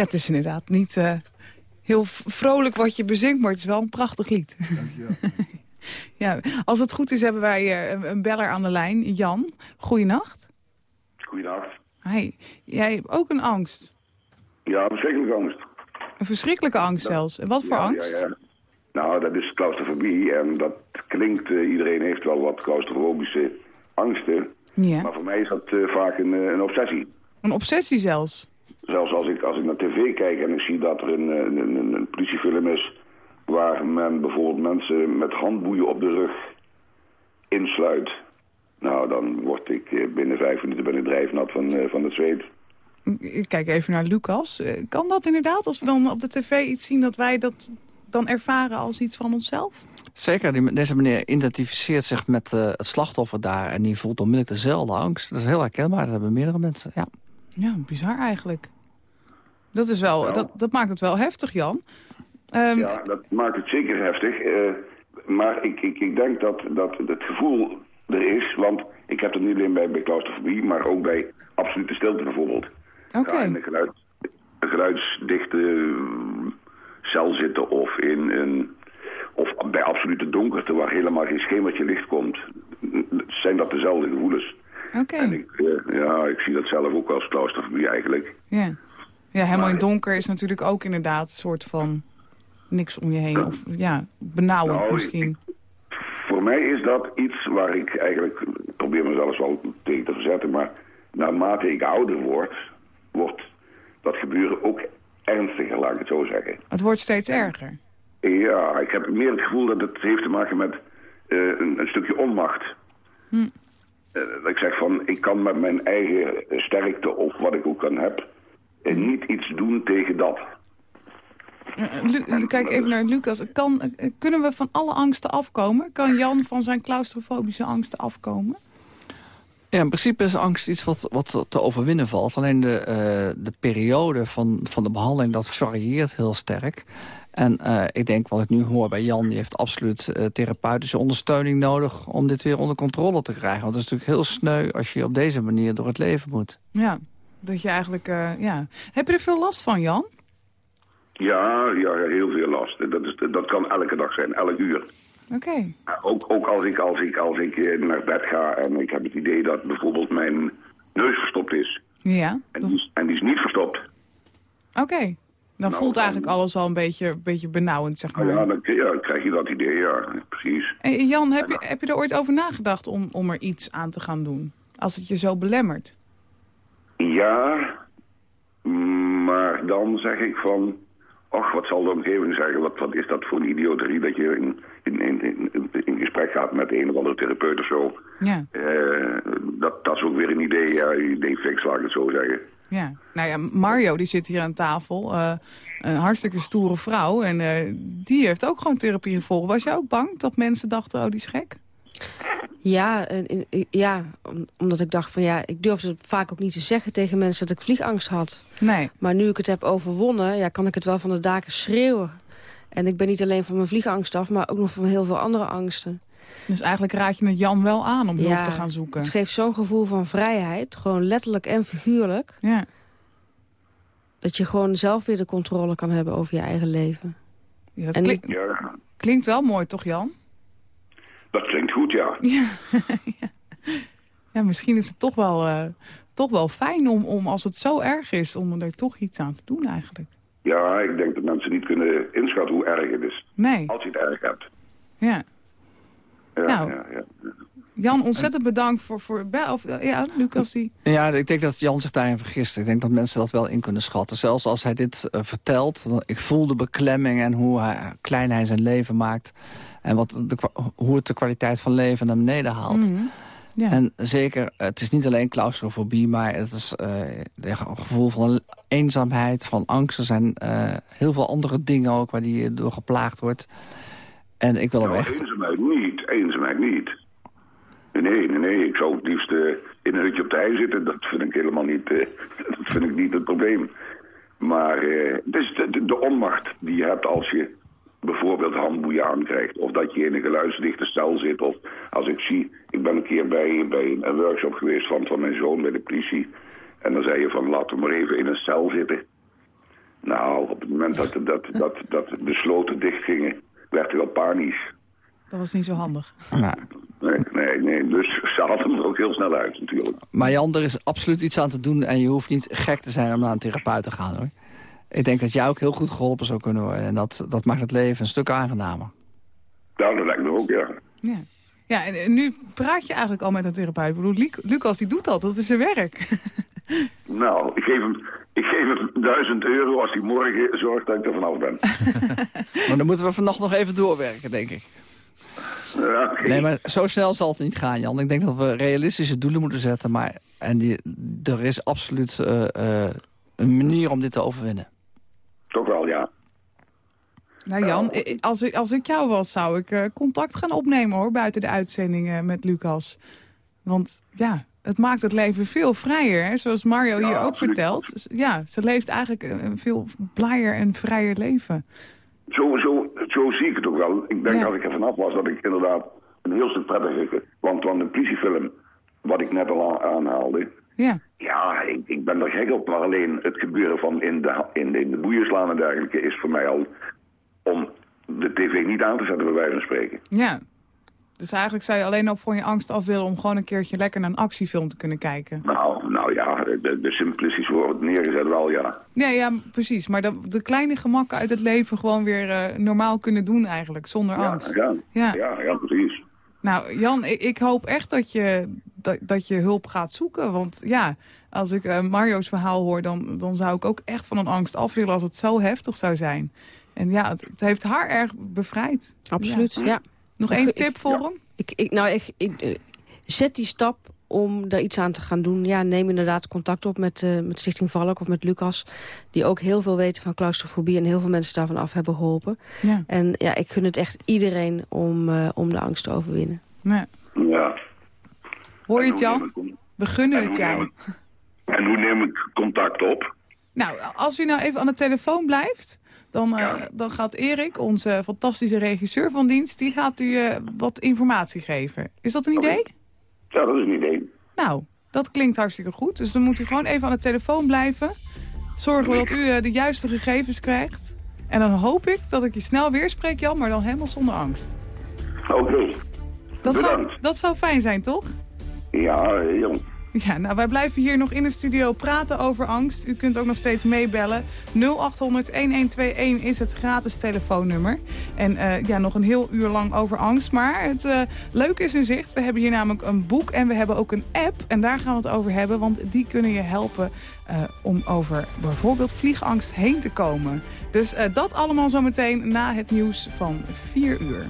Ja, het is inderdaad niet eh, heel vrolijk wat je bezingt, maar het is wel een prachtig lied. ja, als het goed is hebben wij eh, een, een beller aan de lijn. Jan, goeienacht. Goeiedag. Hi, jij hebt ook een angst. Ja, verschrikkelijke angst. Een verschrikkelijke angst zelfs. En wat voor Ja, angst? Ja, ja. Nou, dat is claustrofobie en dat klinkt, eh, iedereen heeft wel wat claustrofobische angsten. Ja. Maar voor mij is dat eh, vaak een, eh, een obsessie. Een obsessie zelfs. Zelfs als ik, als ik naar tv kijk en ik zie dat er een, eh, een, een, een politiefilm is... waar men bijvoorbeeld mensen met handboeien op de rug insluit... Nou, dan word ik eh, binnen vijf minuten ben ik drijfnat van, eh, van het zweet. Ik kijk even naar Lucas. Kan dat inderdaad? Als we dan op de tv iets zien dat wij dat dan ervaren als iets van onszelf? Zeker, die, deze meneer identificeert zich met eh, het slachtoffer daar... en die voelt onmiddellijk dezelfde angst. Dat is heel herkenbaar, dat hebben meerdere mensen, ja. Ja, bizar eigenlijk. Dat, is wel, Ja. dat, dat maakt het wel heftig, Jan. Ehm, Ja, dat maakt het zeker heftig. eh, maar ik, ik, ik denk dat, dat het gevoel er is, want ik heb het niet alleen bij, bij claustrofobie, maar ook bij absolute stilte bijvoorbeeld. Oké. Ja, in een, geluid, een geluidsdichte eh, cel zitten of in een... Of bij absolute donkerte waar helemaal geen schemertje licht komt. Zijn dat dezelfde gevoelens? Oké, En ik, eh, ja, ik zie dat zelf ook als claustrofobie eigenlijk. ja. Ja, helemaal in donker is natuurlijk ook inderdaad een soort van niks om je heen. Of ja, benauwend Nou, ik- misschien. Voor mij is dat iets waar ik eigenlijk ik probeer mezelf wel tegen te verzetten. Maar naarmate ik ouder word, wordt dat gebeuren ook ernstiger, laat ik het zo zeggen. Het wordt steeds erger. Ja, ik heb meer het gevoel dat het heeft te maken met eh, een, een stukje onmacht. Hm. Eh, dat ik zeg van, ik kan met mijn eigen sterkte of wat ik ook kan heb... eh, Hm. niet iets doen tegen dat. Eh, Lu- kijk even naar Lucas. Kan, eh, kunnen we van alle angsten afkomen? Kan Jan van zijn claustrofobische angsten afkomen? Ja, in principe is angst iets wat, wat te overwinnen valt. Alleen de, eh, de periode van, van de behandeling, dat varieert heel sterk. En eh, ik denk, wat ik nu hoor bij Jan... die heeft absoluut eh, therapeutische ondersteuning nodig... om dit weer onder controle te krijgen. Want het is natuurlijk heel sneu als je op deze manier door het leven moet. Ja, dat je eigenlijk... eh, ja. Heb je er veel last van, Jan? Ja, ja, heel veel last. Dat, is, dat kan elke dag zijn, elk uur. Oké. Ook, ook als ik, als, ik, als ik eh, naar bed ga en ik heb het idee dat bijvoorbeeld mijn neus verstopt is. Ja, En die, is- en die is niet verstopt. oké. Dan Nou, voelt dan- eigenlijk alles al een beetje, beetje benauwend, zeg maar. Nou ja, dan, ja, dan krijg je dat idee, ja, precies. Hey, Jan, heb je, heb je er ooit over nagedacht om, om er iets aan te gaan doen? Als het je zo belemmert? Ja, maar dan zeg ik van... Och, wat zal de omgeving zeggen? Wat, wat is dat voor een idioterie dat je in, in, in, in, gesprek gaat met een of andere therapeut of zo? Ja, Eh, dat, dat is ook weer een idee, ja, idee fix, laat ik het zo zeggen. ja. Nou ja, Mario die zit hier aan tafel. eh, een hartstikke stoere vrouw. En eh, die heeft ook gewoon therapie gevolgd. Was je ook bang dat mensen dachten, oh, die is gek? Ja, en- en- ja om- omdat ik dacht van ja, ik durfde het vaak ook niet te zeggen tegen mensen dat ik vliegangst had. Nee. Maar nu ik het heb overwonnen, ja, kan ik het wel van de daken schreeuwen. En ik ben niet alleen van mijn vliegangst af, maar ook nog van heel veel andere angsten. Dus eigenlijk raad je het Jan wel aan om hulp Ja, te gaan zoeken. Het geeft zo'n gevoel van vrijheid, gewoon letterlijk en figuurlijk. Ja. Dat je gewoon zelf weer de controle kan hebben over je eigen leven. Ja, dat En klink- Ja, klinkt wel mooi, toch Jan? Dat klinkt goed, ja. Ja, ja misschien is het toch wel, eh, toch wel fijn om, om, als het zo erg is, om er toch iets aan te doen eigenlijk. Ja, ik denk dat mensen niet kunnen inschatten hoe erg het is. Nee, Als je het erg hebt. ja. Ja, Nou. ja, ja. Jan, ontzettend bedankt voor... voor bel- of, eh, ja, Lucas die... Ja, ik denk dat Jan zich daarin vergist. Ik denk dat mensen dat wel in kunnen schatten. Zelfs als hij dit eh, vertelt. Ik voel de beklemming en hoe hij, klein hij zijn leven maakt. En wat de, hoe het de kwaliteit van leven naar beneden haalt. Mhm. Ja. En zeker, het is niet alleen claustrofobie, maar het is eh een gevoel van eenzaamheid, van angst. Er zijn eh, heel veel andere dingen ook waar die door geplaagd wordt. En ik wil hem echt... eenzaamheid niet, eenzaamheid niet. Nee, nee, nee, ik zou het liefst eh, in een hutje op de hei zitten. Dat vind ik helemaal niet, eh, dat vind ik niet het probleem. Maar eh, het is de, de, de onmacht die je hebt als je bijvoorbeeld handboeien aankrijgt. Of dat je in een geluidsdichte cel zit. Of als ik zie, ik ben een keer bij, bij een workshop geweest van, van mijn zoon bij de politie. En dan zei je van laten we maar even in een cel zitten. Nou, op het moment dat, dat, dat, dat de sloten dichtgingen, werd hij wel panisch. Dat was niet zo handig. Nou, Nee, nee, nee. Dus ze hadden hem er ook heel snel uit natuurlijk. Maar Jan, er is absoluut iets aan te doen en je hoeft niet gek te zijn om naar een therapeut te gaan hoor. Ik denk dat jij ook heel goed geholpen zou kunnen worden. En dat, dat maakt het leven een stuk aangenamer. Nou, dat lijkt me ook, ja. Ja. Ja, en, en nu praat je eigenlijk al met een therapeut. Ik bedoel, Lucas die doet dat, dat is zijn werk. Nou, ik geef hem, ik geef hem duizend euro als hij morgen zorgt dat ik er vanaf ben. Maar dan moeten we vannacht nog even doorwerken, denk ik. Ja. Nee, maar zo snel zal het niet gaan, Jan. Ik denk dat we realistische doelen moeten zetten. Maar, en die, er is absoluut eh, eh, een manier om dit te overwinnen. Nou Jan, i- als ik, als ik jou was, zou ik eh, contact gaan opnemen hoor, buiten de uitzendingen met Lucas. Want ja, het maakt het leven veel vrijer, hè? zoals Mario Ja, hier ook absoluut. vertelt. Ja, ze leeft eigenlijk een veel blijer en vrijer leven. Zo, zo, zo zie ik het ook wel. Ik denk Ja. als ik er vanaf was dat ik inderdaad een heel stuk prettiger... Want van een politiefilm, wat ik net al aan- aanhaalde... Ja, Ja, ik, ik ben er gek op. Maar alleen het gebeuren van in de, in de, in de boeien slaan en dergelijke... is voor mij al om de tv niet aan te zetten, bij wijze van spreken. ja. Dus eigenlijk zou je alleen al van je angst af willen om gewoon een keertje lekker naar een actiefilm te kunnen kijken. Nou, nou ja, de, de simplistisch wordt neergezet wel, ja. Nee, ja, precies. Maar de, de kleine gemakken uit het leven gewoon weer eh, normaal kunnen doen eigenlijk, zonder Ja, angst. ja, Ja. ja, ja, precies. Nou, Jan, ik, ik hoop echt dat je, dat, dat je hulp gaat zoeken. Want ja, als ik eh, Mario's verhaal hoor, dan, dan zou ik ook echt van een angst af willen als het zo heftig zou zijn. En ja, het, het heeft haar erg bevrijd. Absoluut, ja. Nog Ik- één ik- tip voor hem? Ik, ik, nou, ik, ik, eh, zet die stap om daar iets aan te gaan doen. Ja, neem inderdaad contact op met, eh, met Stichting Valk of met Lucas. Die ook heel veel weten van claustrofobie en heel veel mensen daarvan af hebben geholpen. Ja. En ja, ik gun het echt iedereen om, eh, om de angst te overwinnen. Ja. Ja. Hoor je het, Jan? We gunnen en het jou. ik- En hoe neem ik contact op? Nou, als u nou even aan de telefoon blijft... Dan, eh, dan gaat Erik, onze fantastische regisseur van dienst... die gaat u eh, wat informatie geven. Is dat een idee? Ja, dat is een idee. Nou, dat klinkt hartstikke goed. Dus dan moet u gewoon even aan de telefoon blijven. Zorgen we dat u eh, de juiste gegevens krijgt. En dan hoop ik dat ik je snel weer spreek, Jan, maar dan helemaal zonder angst. Oké. Dat zou, dat zou fijn zijn, toch? Ja, jong. Ja, nou, wij blijven hier nog in de studio praten over angst. U kunt ook nog steeds meebellen. 0800-1121 is het gratis telefoonnummer. En eh, ja, nog een heel uur lang over angst. Maar het eh, leuke is in zicht. We hebben hier namelijk een boek en we hebben ook een app. En daar gaan we het over hebben, want die kunnen je helpen... eh, om over bijvoorbeeld vliegangst heen te komen. Dus dat allemaal zometeen na het nieuws van 4 uur.